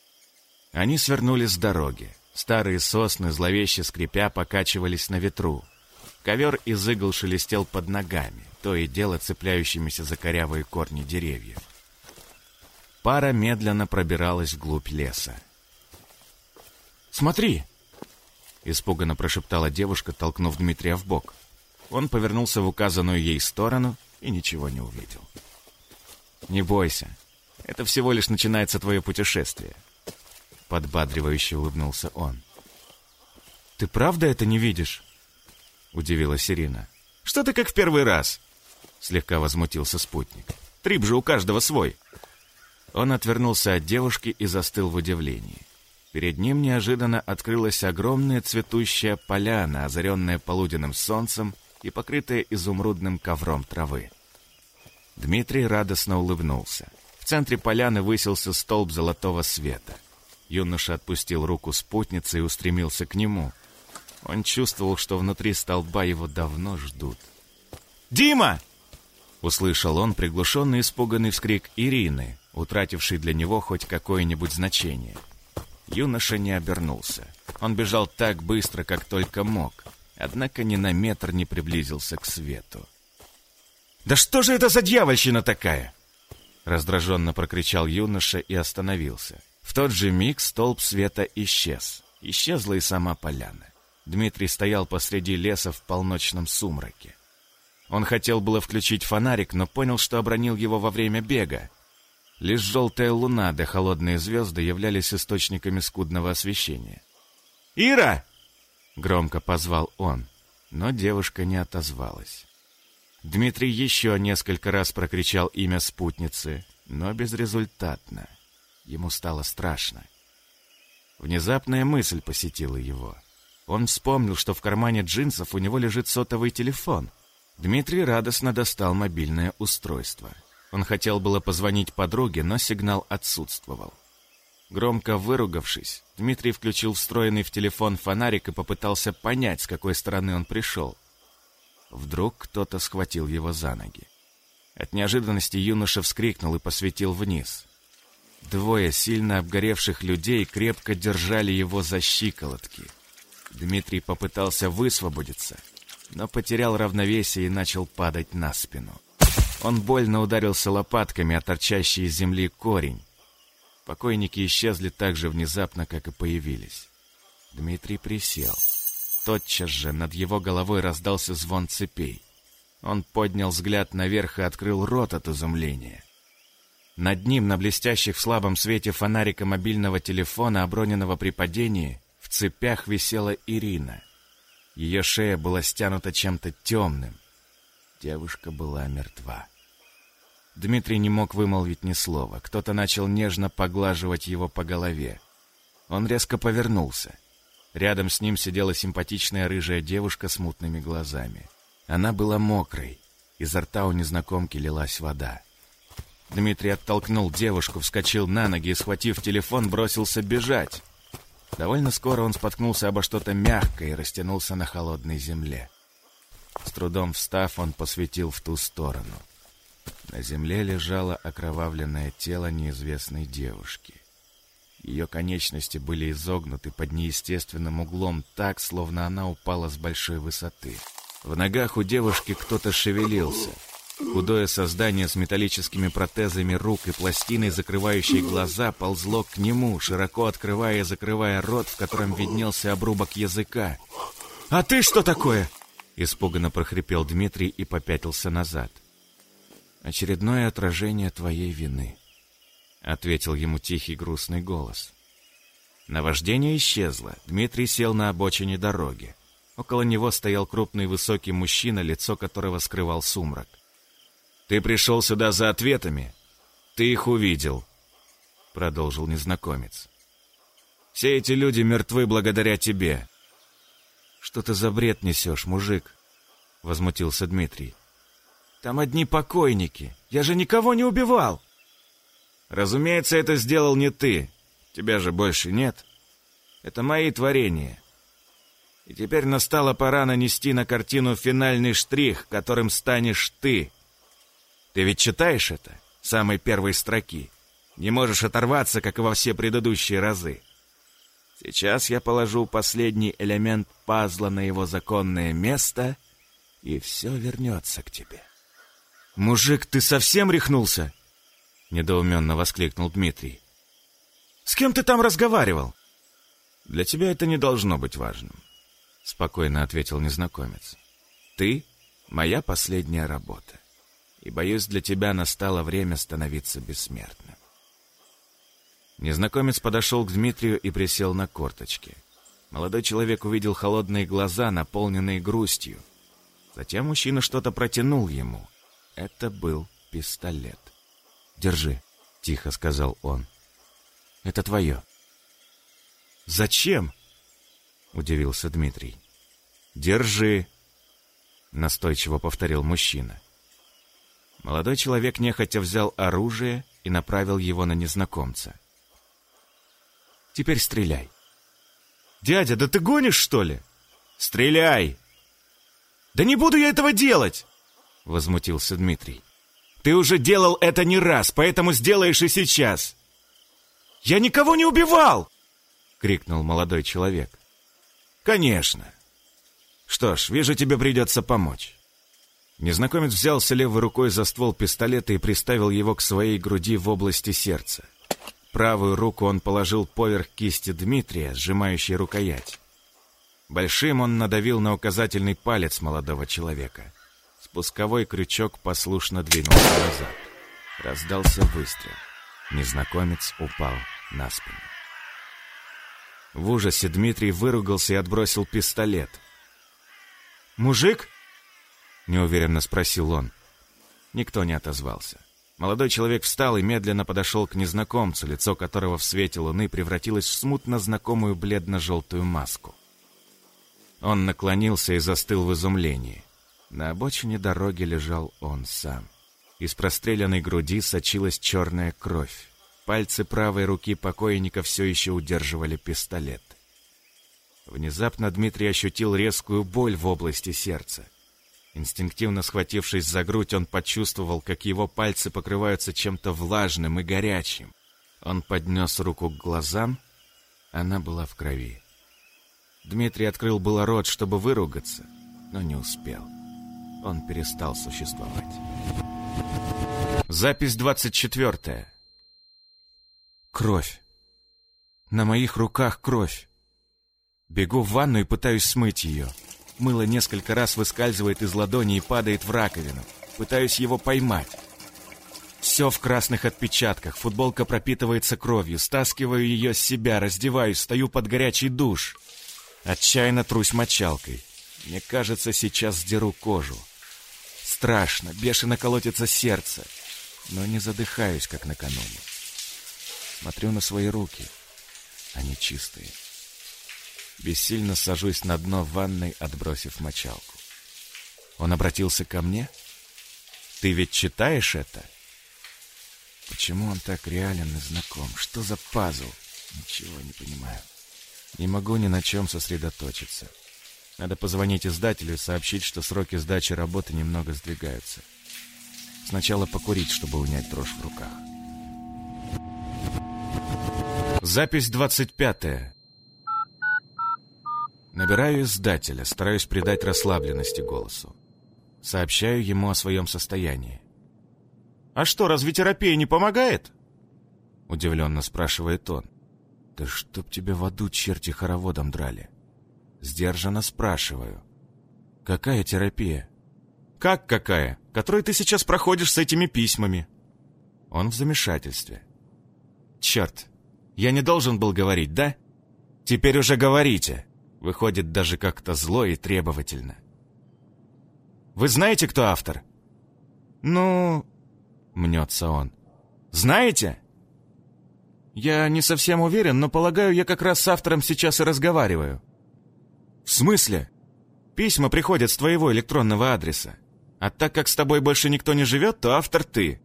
Они свернули с дороги. Старые сосны, зловеще скрипя, покачивались на ветру. Ковер из игл шелестел под ногами, то и дело цепляющимися за корявые корни деревьев. Пара медленно пробиралась вглубь леса. «Смотри!» — испуганно прошептала девушка, толкнув Дмитрия в бок. Он повернулся в указанную ей сторону и ничего не увидел. «Не бойся, это всего лишь начинается твое путешествие», — подбадривающе улыбнулся он. «Ты правда это не видишь?» — удивилась Ирина. «Что ты как в первый раз?» — слегка возмутился спутник. «Трип же у каждого свой». Он отвернулся от девушки и застыл в удивлении. Перед ним неожиданно открылась огромная цветущая поляна, озаренная полуденным солнцем и покрытая изумрудным ковром травы. Дмитрий радостно улыбнулся. В центре поляны высился столб золотого света. Юноша отпустил руку спутницы и устремился к нему. Он чувствовал, что внутри столба его давно ждут. «Дима!» Услышал он приглушенный испуганный вскрик Ирины, утративший для него хоть какое-нибудь значение. Юноша не обернулся. Он бежал так быстро, как только мог, однако ни на метр не приблизился к свету. «Да что же это за дьявольщина такая?» Раздраженно прокричал юноша и остановился. В тот же миг столб света исчез. Исчезла и сама поляна. Дмитрий стоял посреди леса в полночном сумраке. Он хотел было включить фонарик, но понял, что обронил его во время бега. Лишь желтая луна да холодные звезды являлись источниками скудного освещения. «Ира!» — громко позвал он, но девушка не отозвалась. Дмитрий еще несколько раз прокричал имя спутницы, но безрезультатно. Ему стало страшно. Внезапная мысль посетила его. Он вспомнил, что в кармане джинсов у него лежит сотовый телефон — Дмитрий радостно достал мобильное устройство. Он хотел было позвонить подруге, но сигнал отсутствовал. Громко выругавшись, Дмитрий включил встроенный в телефон фонарик и попытался понять, с какой стороны он пришел. Вдруг кто-то схватил его за ноги. От неожиданности юноша вскрикнул и посветил вниз. Двое сильно обгоревших людей крепко держали его за щиколотки. Дмитрий попытался высвободиться — но потерял равновесие и начал падать на спину. Он больно ударился лопатками о торчащий из земли корень. Покойники исчезли так же внезапно, как и появились. Дмитрий присел. Тотчас же над его головой раздался звон цепей. Он поднял взгляд наверх и открыл рот от изумления. Над ним, на блестящих в слабом свете фонарика мобильного телефона, оброненного при падении, в цепях висела Ирина — ее шея была стянута чем-то темным. Девушка была мертва. Дмитрий не мог вымолвить ни слова. Кто-то начал нежно поглаживать его по голове. Он резко повернулся. Рядом с ним сидела симпатичная рыжая девушка с мутными глазами. Она была мокрой. Изо рта у незнакомки лилась вода. Дмитрий оттолкнул девушку, вскочил на ноги и, схватив телефон, бросился бежать. Довольно скоро он споткнулся обо что-то мягкое и растянулся на холодной земле. С трудом встав, он посветил в ту сторону. На земле лежало окровавленное тело неизвестной девушки. Ее конечности были изогнуты под неестественным углом так, словно она упала с большой высоты. В ногах у девушки кто-то шевелился — Худое создание с металлическими протезами рук и пластиной, закрывающей глаза, ползло к нему, широко открывая и закрывая рот, в котором виднелся обрубок языка. «А ты что такое?» Испуганно прохрипел Дмитрий и попятился назад. «Очередное отражение твоей вины», — ответил ему тихий грустный голос. Наваждение исчезло. Дмитрий сел на обочине дороги. Около него стоял крупный высокий мужчина, лицо которого скрывал сумрак. Ты пришел сюда за ответами. Ты их увидел, продолжил незнакомец. Все эти люди мертвы благодаря тебе. Что ты за бред несешь, мужик? Возмутился Дмитрий. Там одни покойники. Я же никого не убивал. Разумеется, это сделал не ты. Тебя же больше нет. Это мои творения. И теперь настала пора нанести на картину финальный штрих, которым станешь ты. Ты ведь читаешь это? Самой первой строки. Не можешь оторваться, как и во все предыдущие разы. Сейчас я положу последний элемент пазла на его законное место, и все вернется к тебе. «Мужик, ты совсем рехнулся?» Недоуменно воскликнул Дмитрий. «С кем ты там разговаривал?» «Для тебя это не должно быть важным», — спокойно ответил незнакомец. «Ты — моя последняя работа и, боюсь, для тебя настало время становиться бессмертным. Незнакомец подошел к Дмитрию и присел на корточки. Молодой человек увидел холодные глаза, наполненные грустью. Затем мужчина что-то протянул ему. Это был пистолет. «Держи», — тихо сказал он. «Это твое». «Зачем?» — удивился Дмитрий. «Держи», — настойчиво повторил мужчина. Молодой человек нехотя взял оружие и направил его на незнакомца. «Теперь стреляй». «Дядя, да ты гонишь, что ли?» «Стреляй!» «Да не буду я этого делать!» — возмутился Дмитрий. «Ты уже делал это не раз, поэтому сделаешь и сейчас!» «Я никого не убивал!» — крикнул молодой человек. «Конечно. Что ж, вижу, тебе придется помочь». Незнакомец взялся левой рукой за ствол пистолета и приставил его к своей груди в области сердца. Правую руку он положил поверх кисти Дмитрия, сжимающей рукоять. Большим он надавил на указательный палец молодого человека. Спусковой крючок послушно двинулся назад. Раздался выстрел. Незнакомец упал на спину. В ужасе Дмитрий выругался и отбросил пистолет. «Мужик?» — неуверенно спросил он. Никто не отозвался. Молодой человек встал и медленно подошел к незнакомцу, лицо которого в свете луны превратилось в смутно знакомую бледно-желтую маску. Он наклонился и застыл в изумлении. На обочине дороги лежал он сам. Из простреленной груди сочилась черная кровь. Пальцы правой руки покойника все еще удерживали пистолет. Внезапно Дмитрий ощутил резкую боль в области сердца. Инстинктивно схватившись за грудь, он почувствовал, как его пальцы покрываются чем-то влажным и горячим. Он поднес руку к глазам. Она была в крови. Дмитрий открыл было рот, чтобы выругаться, но не успел. Он перестал существовать. Запись двадцать четвертая. Кровь. На моих руках кровь. Бегу в ванну и пытаюсь смыть ее. Мыло несколько раз выскальзывает из ладони и падает в раковину. Пытаюсь его поймать. Все в красных отпечатках, футболка пропитывается кровью, стаскиваю ее с себя, раздеваюсь, стою под горячий душ. Отчаянно трусь мочалкой. Мне кажется, сейчас сдеру кожу. Страшно, бешено колотится сердце, но не задыхаюсь, как накануне. Смотрю на свои руки. Они чистые. Бессильно сажусь на дно ванной, отбросив мочалку. Он обратился ко мне? Ты ведь читаешь это? Почему он так реален и знаком? Что за пазл? Ничего не понимаю. Не могу ни на чем сосредоточиться. Надо позвонить издателю и сообщить, что сроки сдачи работы немного сдвигаются. Сначала покурить, чтобы унять дрожь в руках. Запись 25. Набираю издателя, стараюсь придать расслабленности голосу. Сообщаю ему о своем состоянии. «А что, разве терапия не помогает?» Удивленно спрашивает он. «Да чтоб тебе в аду черти хороводом драли!» Сдержанно спрашиваю. «Какая терапия?» «Как какая? Которую ты сейчас проходишь с этими письмами?» Он в замешательстве. «Черт, я не должен был говорить, да? Теперь уже говорите!» Выходит даже как-то зло и требовательно. «Вы знаете, кто автор?» «Ну...» — мнется он. «Знаете?» «Я не совсем уверен, но, полагаю, я как раз с автором сейчас и разговариваю». «В смысле?» «Письма приходят с твоего электронного адреса. А так как с тобой больше никто не живет, то автор ты.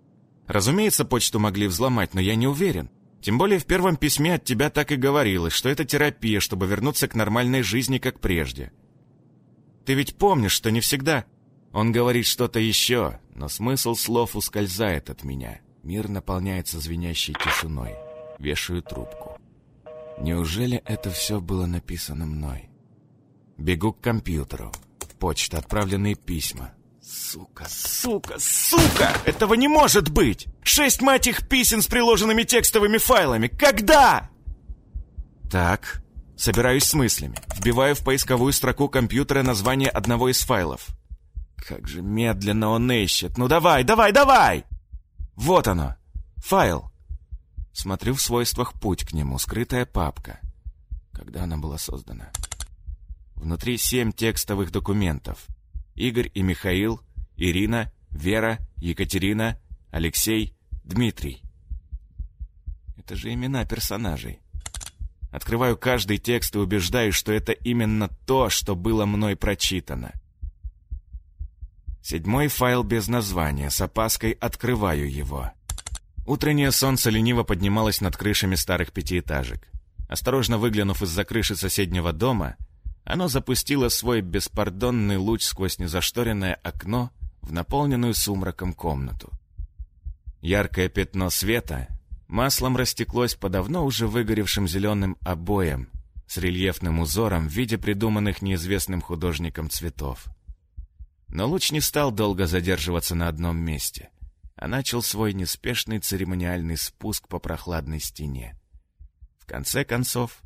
Разумеется, почту могли взломать, но я не уверен. Тем более в первом письме от тебя так и говорилось, что это терапия, чтобы вернуться к нормальной жизни, как прежде. Ты ведь помнишь, что не всегда...» Он говорит что-то еще, но смысл слов ускользает от меня. Мир наполняется звенящей тишиной вешаю трубку. Неужели это все было написано мной? Бегу к компьютеру. Почта, отправленные письма. Сука, сука, сука! Этого не может быть! Шесть, мать их, писем с приложенными текстовыми файлами. Когда? Так, собираюсь с мыслями. Вбиваю в поисковую строку компьютера название одного из файлов. Как же медленно он ищет. Ну давай, давай, давай! Вот оно. Файл. Смотрю в свойствах «Путь к нему», скрытая папка. Когда она была создана? Внутри семь текстовых документов. Игорь и Михаил, Ирина, Вера, Екатерина, Алексей, Дмитрий. Это же имена персонажей. Открываю каждый текст и убеждаюсь, что это именно то, что было мной прочитано. Седьмой файл без названия, с опаской открываю его. Утреннее солнце лениво поднималось над крышами старых пятиэтажек. Осторожно выглянув из-за крыши соседнего дома, оно запустило свой беспардонный луч сквозь незашторенное окно в наполненную сумраком комнату. Яркое пятно света маслом растеклось по давно уже выгоревшим зеленым обоям с рельефным узором в виде придуманных неизвестным художником цветов. Но луч не стал долго задерживаться на одном месте, а начал свой неспешный церемониальный спуск по прохладной стене. В конце концов,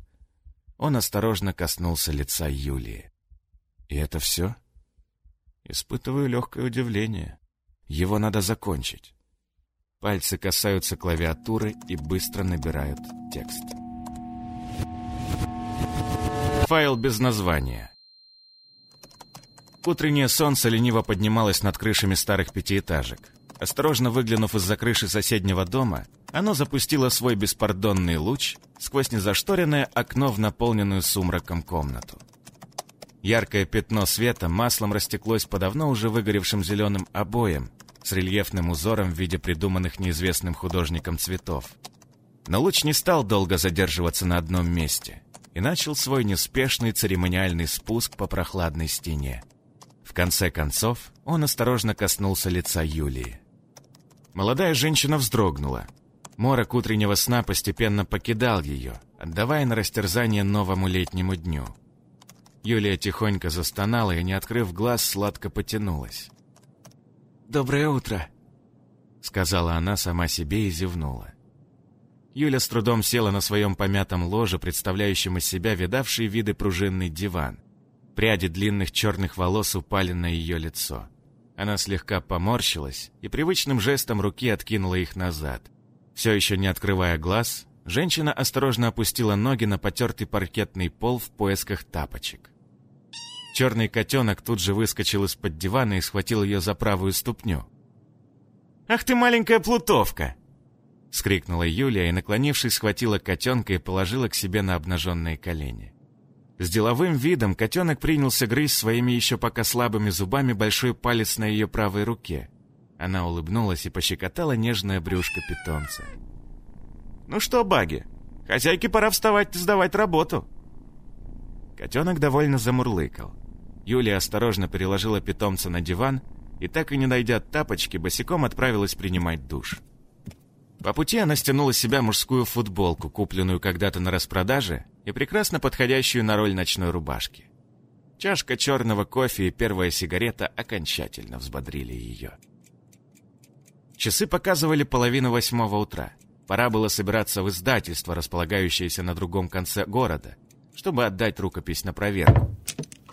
он осторожно коснулся лица Юлии. И это все? Испытываю легкое удивление. Его надо закончить. Пальцы касаются клавиатуры и быстро набирают текст. Файл без названия. Утреннее солнце лениво поднималось над крышами старых пятиэтажек. Осторожно выглянув из-за крыши соседнего дома, оно запустило свой беспардонный луч сквозь незашторенное окно в наполненную сумраком комнату. Яркое пятно света маслом растеклось по давно уже выгоревшим зеленым обоям с рельефным узором в виде придуманных неизвестным художником цветов. Но луч не стал долго задерживаться на одном месте и начал свой неспешный церемониальный спуск по прохладной стене. В конце концов, он осторожно коснулся лица Юлии. Молодая женщина вздрогнула. Морок утреннего сна постепенно покидал ее, отдавая на растерзание новому летнему дню. Юлия тихонько застонала и, не открыв глаз, сладко потянулась. «Доброе утро», — сказала она сама себе и зевнула. Юля с трудом села на своем помятом ложе, представляющем из себя видавший виды пружинный диван. Пряди длинных черных волос упали на ее лицо. Она слегка поморщилась и привычным жестом руки откинула их назад. Все еще не открывая глаз, женщина осторожно опустила ноги на потертый паркетный пол в поисках тапочек. Черный котенок тут же выскочил из-под дивана и схватил ее за правую ступню. «Ах ты маленькая плутовка!» — скрикнула Юлия и, наклонившись, схватила котенка и положила к себе на обнаженные колени. С деловым видом котенок принялся грызть своими еще пока слабыми зубами большой палец на ее правой руке. Она улыбнулась и пощекотала нежное брюшко питомца. «Ну что, Баги, хозяйке пора вставать и сдавать работу». Котенок довольно замурлыкал. Юлия осторожно переложила питомца на диван и, так и не найдя тапочки, босиком отправилась принимать душ. По пути она стянула с себя мужскую футболку, купленную когда-то на распродаже, и прекрасно подходящую на роль ночной рубашки. Чашка черного кофе и первая сигарета окончательно взбодрили ее. Часы показывали половину восьмого утра. Пора было собираться в издательство, располагающееся на другом конце города, чтобы отдать рукопись на проверку.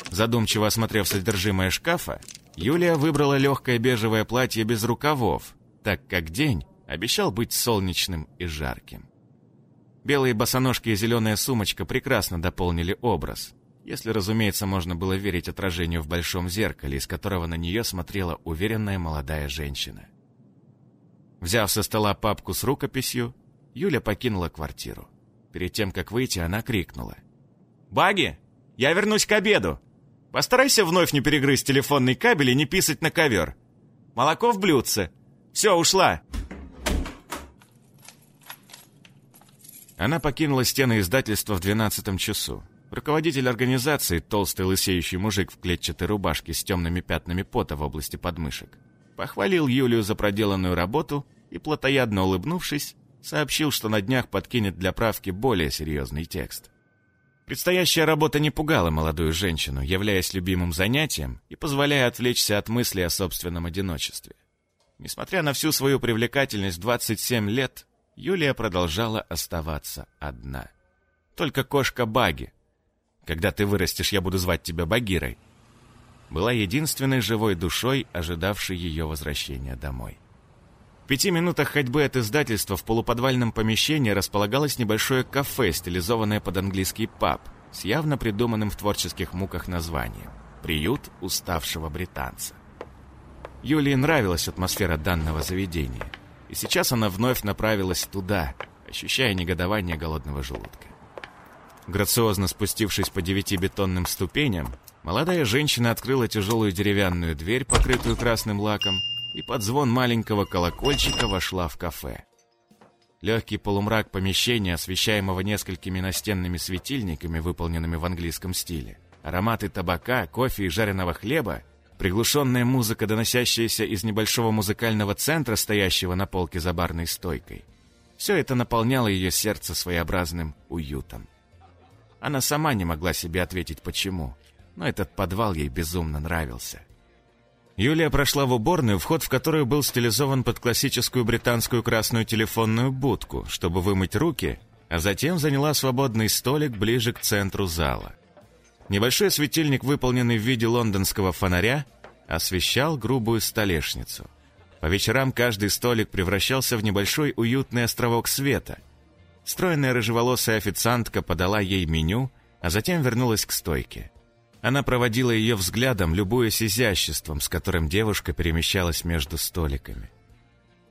Задумчиво осмотрев содержимое шкафа, Юлия выбрала легкое бежевое платье без рукавов, так как день обещал быть солнечным и жарким. Белые босоножки и зеленая сумочка прекрасно дополнили образ, если, разумеется, можно было верить отражению в большом зеркале, из которого на нее смотрела уверенная молодая женщина. Взяв со стола папку с рукописью, Юля покинула квартиру. Перед тем, как выйти, она крикнула. «Баги, я вернусь к обеду. Постарайся вновь не перегрызть телефонный кабель и не писать на ковер. Молоко в блюдце. Все, ушла!» Она покинула стены издательства в двенадцатом часу. Руководитель организации, толстый лысеющий мужик в клетчатой рубашке с темными пятнами пота в области подмышек, похвалил Юлию за проделанную работу и, плотоядно улыбнувшись, сообщил, что на днях подкинет для правки более серьезный текст. Предстоящая работа не пугала молодую женщину, являясь любимым занятием и позволяя отвлечься от мысли о собственном одиночестве. Несмотря на всю свою привлекательность в 27 лет, Юлия продолжала оставаться одна. Только кошка Баги. Когда ты вырастешь, я буду звать тебя Багирой. Была единственной живой душой, ожидавшей ее возвращения домой. В пяти минутах ходьбы от издательства в полуподвальном помещении располагалось небольшое кафе, стилизованное под английский паб, с явно придуманным в творческих муках названием «Приют уставшего британца». Юлии нравилась атмосфера данного заведения – и сейчас она вновь направилась туда, ощущая негодование голодного желудка. Грациозно спустившись по девяти бетонным ступеням, молодая женщина открыла тяжелую деревянную дверь, покрытую красным лаком, и под звон маленького колокольчика вошла в кафе. Легкий полумрак помещения, освещаемого несколькими настенными светильниками, выполненными в английском стиле, ароматы табака, кофе и жареного хлеба, приглушенная музыка, доносящаяся из небольшого музыкального центра, стоящего на полке за барной стойкой. Все это наполняло ее сердце своеобразным уютом. Она сама не могла себе ответить почему, но этот подвал ей безумно нравился. Юлия прошла в уборную, вход в которую был стилизован под классическую британскую красную телефонную будку, чтобы вымыть руки, а затем заняла свободный столик ближе к центру зала. Небольшой светильник, выполненный в виде лондонского фонаря, освещал грубую столешницу. По вечерам каждый столик превращался в небольшой уютный островок света. Стройная рыжеволосая официантка подала ей меню, а затем вернулась к стойке. Она проводила ее взглядом, любуясь изяществом, с которым девушка перемещалась между столиками.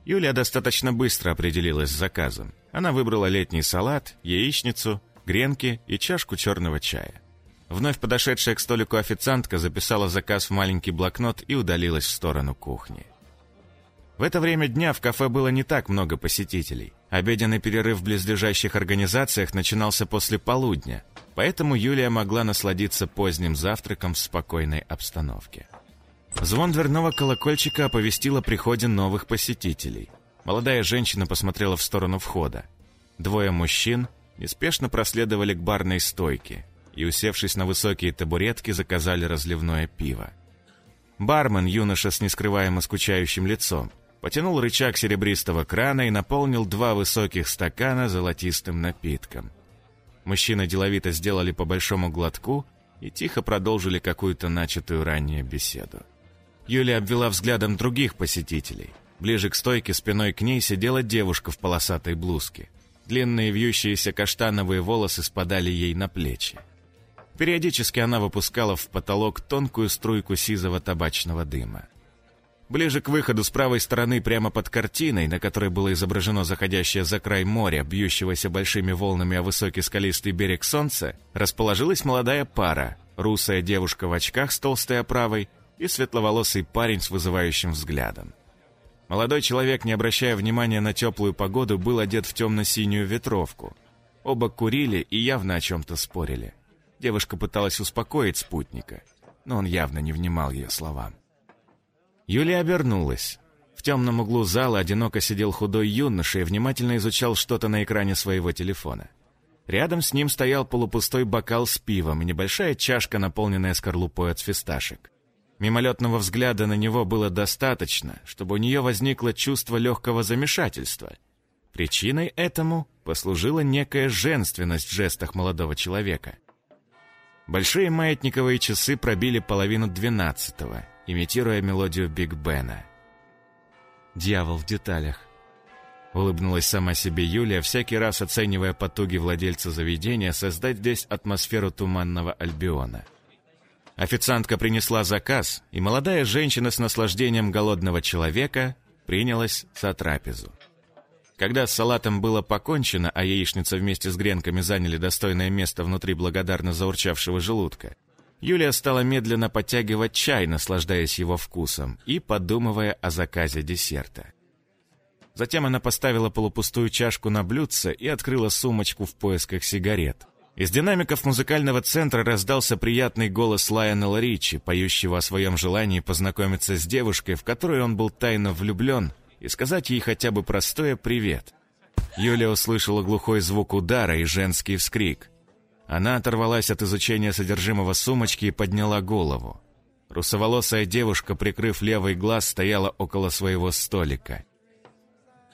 Юлия достаточно быстро определилась с заказом. Она выбрала летний салат, яичницу, гренки и чашку черного чая. Вновь подошедшая к столику официантка записала заказ в маленький блокнот и удалилась в сторону кухни. В это время дня в кафе было не так много посетителей. Обеденный перерыв в близлежащих организациях начинался после полудня, поэтому Юлия могла насладиться поздним завтраком в спокойной обстановке. Звон дверного колокольчика оповестил о приходе новых посетителей. Молодая женщина посмотрела в сторону входа. Двое мужчин неспешно проследовали к барной стойке и, усевшись на высокие табуретки, заказали разливное пиво. Бармен, юноша с нескрываемо скучающим лицом, потянул рычаг серебристого крана и наполнил два высоких стакана золотистым напитком – Мужчины деловито сделали по большому глотку и тихо продолжили какую-то начатую ранее беседу. Юлия обвела взглядом других посетителей. Ближе к стойке спиной к ней сидела девушка в полосатой блузке. Длинные вьющиеся каштановые волосы спадали ей на плечи. Периодически она выпускала в потолок тонкую струйку сизого табачного дыма. Ближе к выходу с правой стороны, прямо под картиной, на которой было изображено заходящее за край моря, бьющегося большими волнами о высокий скалистый берег солнца, расположилась молодая пара, русая девушка в очках с толстой оправой и светловолосый парень с вызывающим взглядом. Молодой человек, не обращая внимания на теплую погоду, был одет в темно-синюю ветровку. Оба курили и явно о чем-то спорили. Девушка пыталась успокоить спутника, но он явно не внимал ее словам. Юлия обернулась. В темном углу зала одиноко сидел худой юноша и внимательно изучал что-то на экране своего телефона. Рядом с ним стоял полупустой бокал с пивом и небольшая чашка, наполненная скорлупой от фисташек. Мимолетного взгляда на него было достаточно, чтобы у нее возникло чувство легкого замешательства. Причиной этому послужила некая женственность в жестах молодого человека. Большие маятниковые часы пробили половину двенадцатого, имитируя мелодию Биг Бена. «Дьявол в деталях», — улыбнулась сама себе Юлия, всякий раз оценивая потуги владельца заведения создать здесь атмосферу туманного Альбиона. Официантка принесла заказ, и молодая женщина с наслаждением голодного человека принялась за трапезу. Когда с салатом было покончено, а яичница вместе с гренками заняли достойное место внутри благодарно заурчавшего желудка, Юлия стала медленно подтягивать чай, наслаждаясь его вкусом и подумывая о заказе десерта. Затем она поставила полупустую чашку на блюдце и открыла сумочку в поисках сигарет. Из динамиков музыкального центра раздался приятный голос Лайонела Ричи, поющего о своем желании познакомиться с девушкой, в которую он был тайно влюблен, и сказать ей хотя бы простое «привет». Юлия услышала глухой звук удара и женский вскрик. Она оторвалась от изучения содержимого сумочки и подняла голову. Русоволосая девушка, прикрыв левый глаз, стояла около своего столика.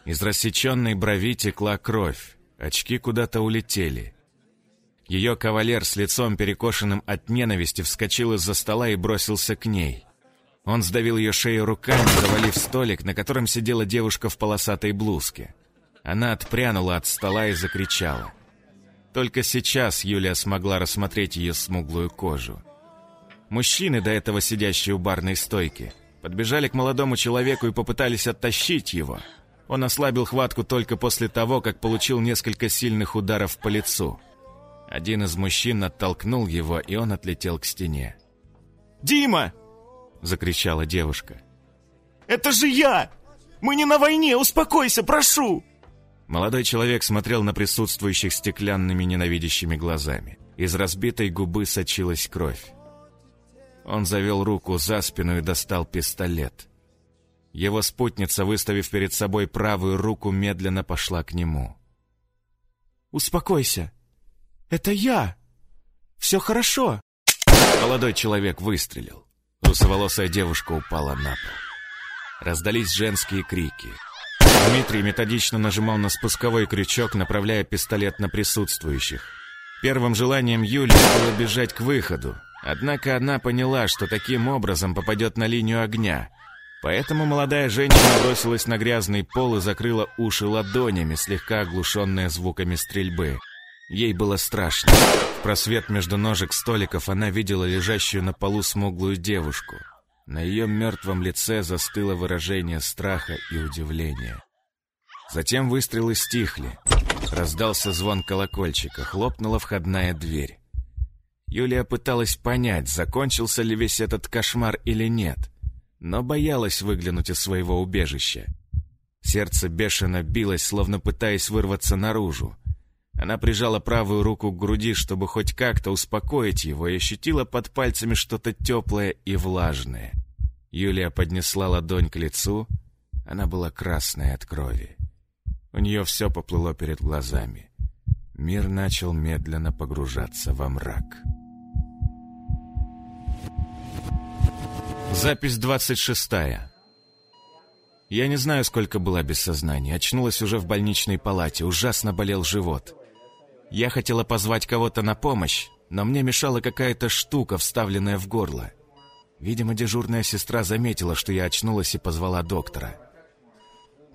Из рассеченной брови текла кровь, очки куда-то улетели. Ее кавалер с лицом перекошенным от ненависти вскочил из-за стола и бросился к ней. Он сдавил ее шею руками, завалив столик, на котором сидела девушка в полосатой блузке. Она отпрянула от стола и закричала. Только сейчас Юлия смогла рассмотреть ее смуглую кожу. Мужчины, до этого сидящие у барной стойки, подбежали к молодому человеку и попытались оттащить его. Он ослабил хватку только после того, как получил несколько сильных ударов по лицу. Один из мужчин оттолкнул его, и он отлетел к стене. «Дима!» — закричала девушка. «Это же я! Мы не на войне! Успокойся, прошу!» Молодой человек смотрел на присутствующих стеклянными ненавидящими глазами. Из разбитой губы сочилась кровь. Он завел руку за спину и достал пистолет. Его спутница, выставив перед собой правую руку, медленно пошла к нему. «Успокойся. Это я. Все хорошо». Молодой человек выстрелил. Русоволосая девушка упала на пол. Раздались женские крики. Дмитрий методично нажимал на спусковой крючок, направляя пистолет на присутствующих. Первым желанием Юли было бежать к выходу, однако она поняла, что таким образом попадет на линию огня. Поэтому молодая женщина бросилась на грязный пол и закрыла уши ладонями, слегка оглушенная звуками стрельбы. Ей было страшно. В просвет между ножек столиков она видела лежащую на полу смуглую девушку. На ее мертвом лице застыло выражение страха и удивления. Затем выстрелы стихли. Раздался звон колокольчика, хлопнула входная дверь. Юлия пыталась понять, закончился ли весь этот кошмар или нет, но боялась выглянуть из своего убежища. Сердце бешено билось, словно пытаясь вырваться наружу. Она прижала правую руку к груди, чтобы хоть как-то успокоить его, и ощутила под пальцами что-то теплое и влажное. Юлия поднесла ладонь к лицу. Она была красной от крови. У нее все поплыло перед глазами. Мир начал медленно погружаться во мрак. Запись двадцать шестая. Я не знаю, сколько была без сознания. Очнулась уже в больничной палате. Ужасно болел живот. Я хотела позвать кого-то на помощь, но мне мешала какая-то штука, вставленная в горло. Видимо, дежурная сестра заметила, что я очнулась и позвала доктора.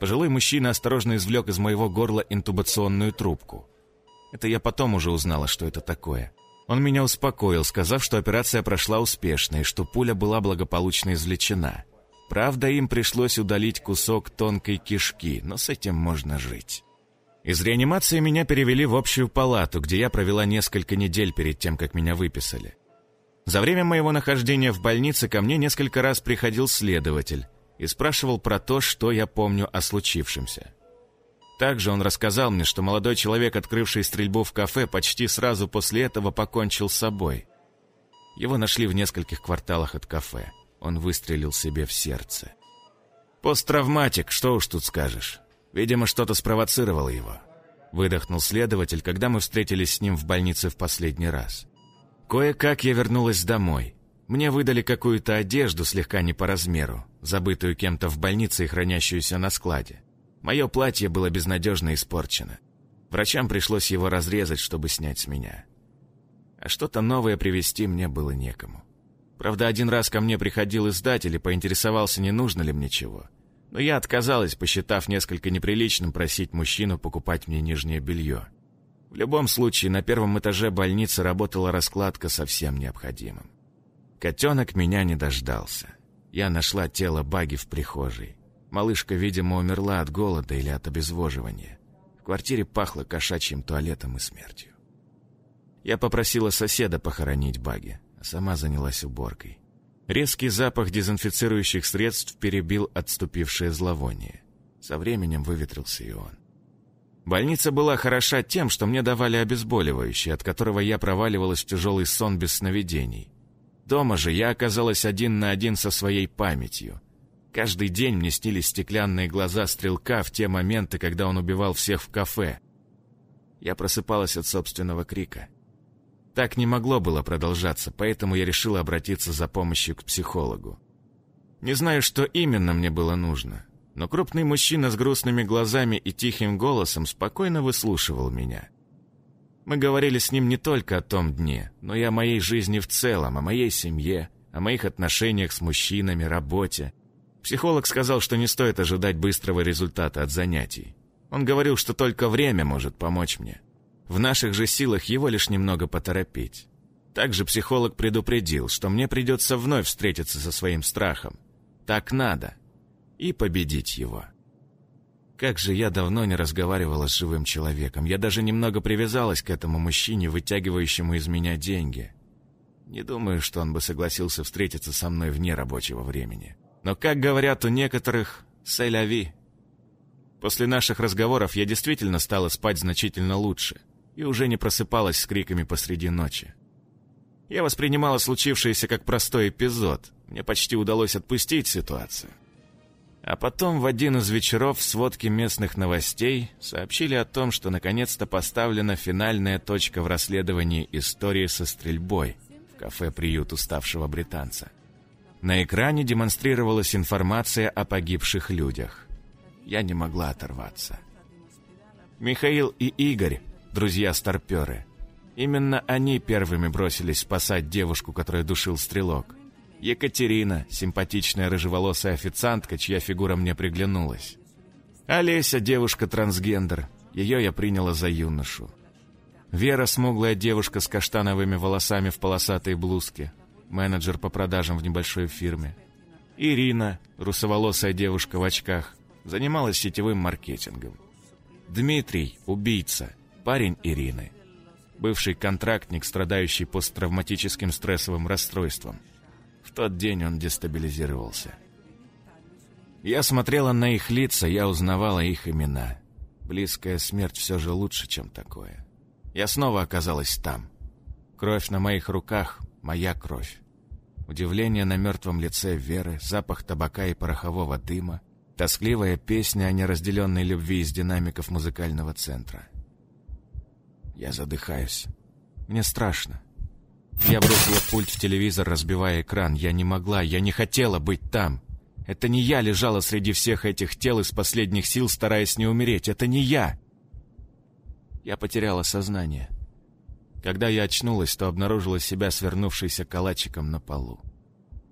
Пожилой мужчина осторожно извлек из моего горла интубационную трубку. Это я потом уже узнала, что это такое. Он меня успокоил, сказав, что операция прошла успешно и что пуля была благополучно извлечена. Правда, им пришлось удалить кусок тонкой кишки, но с этим можно жить. Из реанимации меня перевели в общую палату, где я провела несколько недель перед тем, как меня выписали. За время моего нахождения в больнице ко мне несколько раз приходил следователь и спрашивал про то, что я помню о случившемся. Также он рассказал мне, что молодой человек, открывший стрельбу в кафе, почти сразу после этого покончил с собой. Его нашли в нескольких кварталах от кафе. Он выстрелил себе в сердце. Посттравматик, что уж тут скажешь. Видимо, что-то спровоцировало его. Выдохнул следователь, когда мы встретились с ним в больнице в последний раз. Кое-как я вернулась домой. Мне выдали какую-то одежду слегка не по размеру, забытую кем-то в больнице и хранящуюся на складе. Мое платье было безнадежно испорчено. Врачам пришлось его разрезать, чтобы снять с меня. А что-то новое привезти мне было некому. Правда, один раз ко мне приходил издатель и поинтересовался, не нужно ли мне чего. Но я отказалась, посчитав несколько неприличным просить мужчину покупать мне нижнее белье. В любом случае, на первом этаже больницы работала раскладка со всем необходимым. Котенок меня не дождался. Я нашла тело Баги в прихожей. Малышка, видимо, умерла от голода или от обезвоживания. В квартире пахло кошачьим туалетом и смертью. Я попросила соседа похоронить Баги, а сама занялась уборкой. Резкий запах дезинфицирующих средств перебил отступившее зловоние. Со временем выветрился и он. Больница была хороша тем, что мне давали обезболивающее, от которого я проваливалась в тяжелый сон без сновидений. Дома же я оказалась один на один со своей памятью. Каждый день мне снились стеклянные глаза стрелка в те моменты, когда он убивал всех в кафе. Я просыпалась от собственного крика. Так не могло было продолжаться, поэтому я решила обратиться за помощью к психологу. Не знаю, что именно мне было нужно, но крупный мужчина с грустными глазами и тихим голосом спокойно выслушивал меня. Мы говорили с ним не только о том дне, но и о моей жизни в целом, о моей семье, о моих отношениях с мужчинами, работе. Психолог сказал, что не стоит ожидать быстрого результата от занятий. Он говорил, что только время может помочь мне. В наших же силах его лишь немного поторопить. Также психолог предупредил, что мне придется вновь встретиться со своим страхом. Так надо. И победить его. Как же я давно не разговаривала с живым человеком. Я даже немного привязалась к этому мужчине, вытягивающему из меня деньги. Не думаю, что он бы согласился встретиться со мной вне рабочего времени. Но, как говорят у некоторых, «сэляви». После наших разговоров я действительно стала спать значительно лучше и уже не просыпалась с криками посреди ночи. Я воспринимала случившееся как простой эпизод. Мне почти удалось отпустить ситуацию. А потом в один из вечеров в сводке местных новостей сообщили о том, что наконец-то поставлена финальная точка в расследовании истории со стрельбой в кафе-приют уставшего британца. На экране демонстрировалась информация о погибших людях. Я не могла оторваться. Михаил и Игорь, друзья-старперы, именно они первыми бросились спасать девушку, которую душил стрелок. Екатерина, симпатичная рыжеволосая официантка, чья фигура мне приглянулась. Олеся, девушка-трансгендер, ее я приняла за юношу. Вера, смуглая девушка с каштановыми волосами в полосатой блузке, менеджер по продажам в небольшой фирме. Ирина, русоволосая девушка в очках, занималась сетевым маркетингом. Дмитрий, убийца, парень Ирины, бывший контрактник, страдающий посттравматическим стрессовым расстройством – в тот день он дестабилизировался. Я смотрела на их лица, я узнавала их имена. Близкая смерть все же лучше, чем такое. Я снова оказалась там. Кровь на моих руках — моя кровь. Удивление на мертвом лице Веры, запах табака и порохового дыма, тоскливая песня о неразделенной любви из динамиков музыкального центра. Я задыхаюсь. Мне страшно. Я бросила пульт в телевизор, разбивая экран. Я не могла, я не хотела быть там. Это не я лежала среди всех этих тел из последних сил, стараясь не умереть. Это не я. Я потеряла сознание. Когда я очнулась, то обнаружила себя свернувшейся калачиком на полу.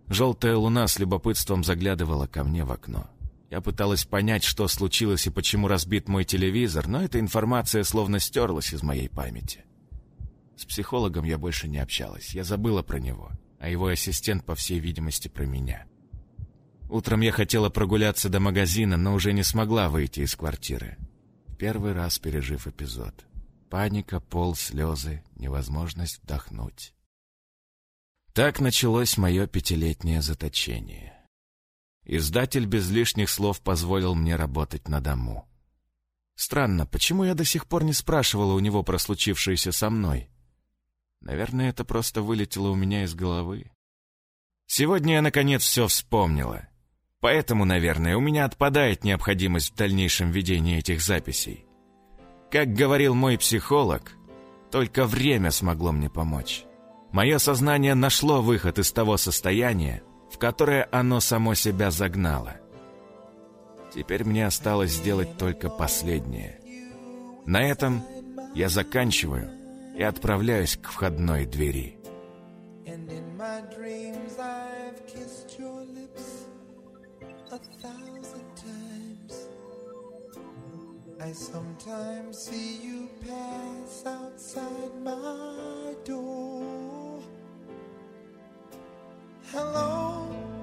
Желтая луна с любопытством заглядывала ко мне в окно. Я пыталась понять, что случилось и почему разбит мой телевизор, но эта информация словно стерлась из моей памяти. С психологом я больше не общалась. Я забыла про него, а его ассистент, по всей видимости, про меня. Утром я хотела прогуляться до магазина, но уже не смогла выйти из квартиры. Первый раз пережив эпизод. Паника, пол, слезы, невозможность вдохнуть. Так началось мое пятилетнее заточение. Издатель без лишних слов позволил мне работать на дому. Странно, почему я до сих пор не спрашивала у него про случившееся со мной? Наверное, это просто вылетело у меня из головы. Сегодня я, наконец, все вспомнила. Поэтому, наверное, у меня отпадает необходимость в дальнейшем ведении этих записей. Как говорил мой психолог, только время смогло мне помочь. Мое сознание нашло выход из того состояния, в которое оно само себя загнало. Теперь мне осталось сделать только последнее. На этом я заканчиваю и отправляюсь к входной двери. I sometimes see you pass outside my door. hello?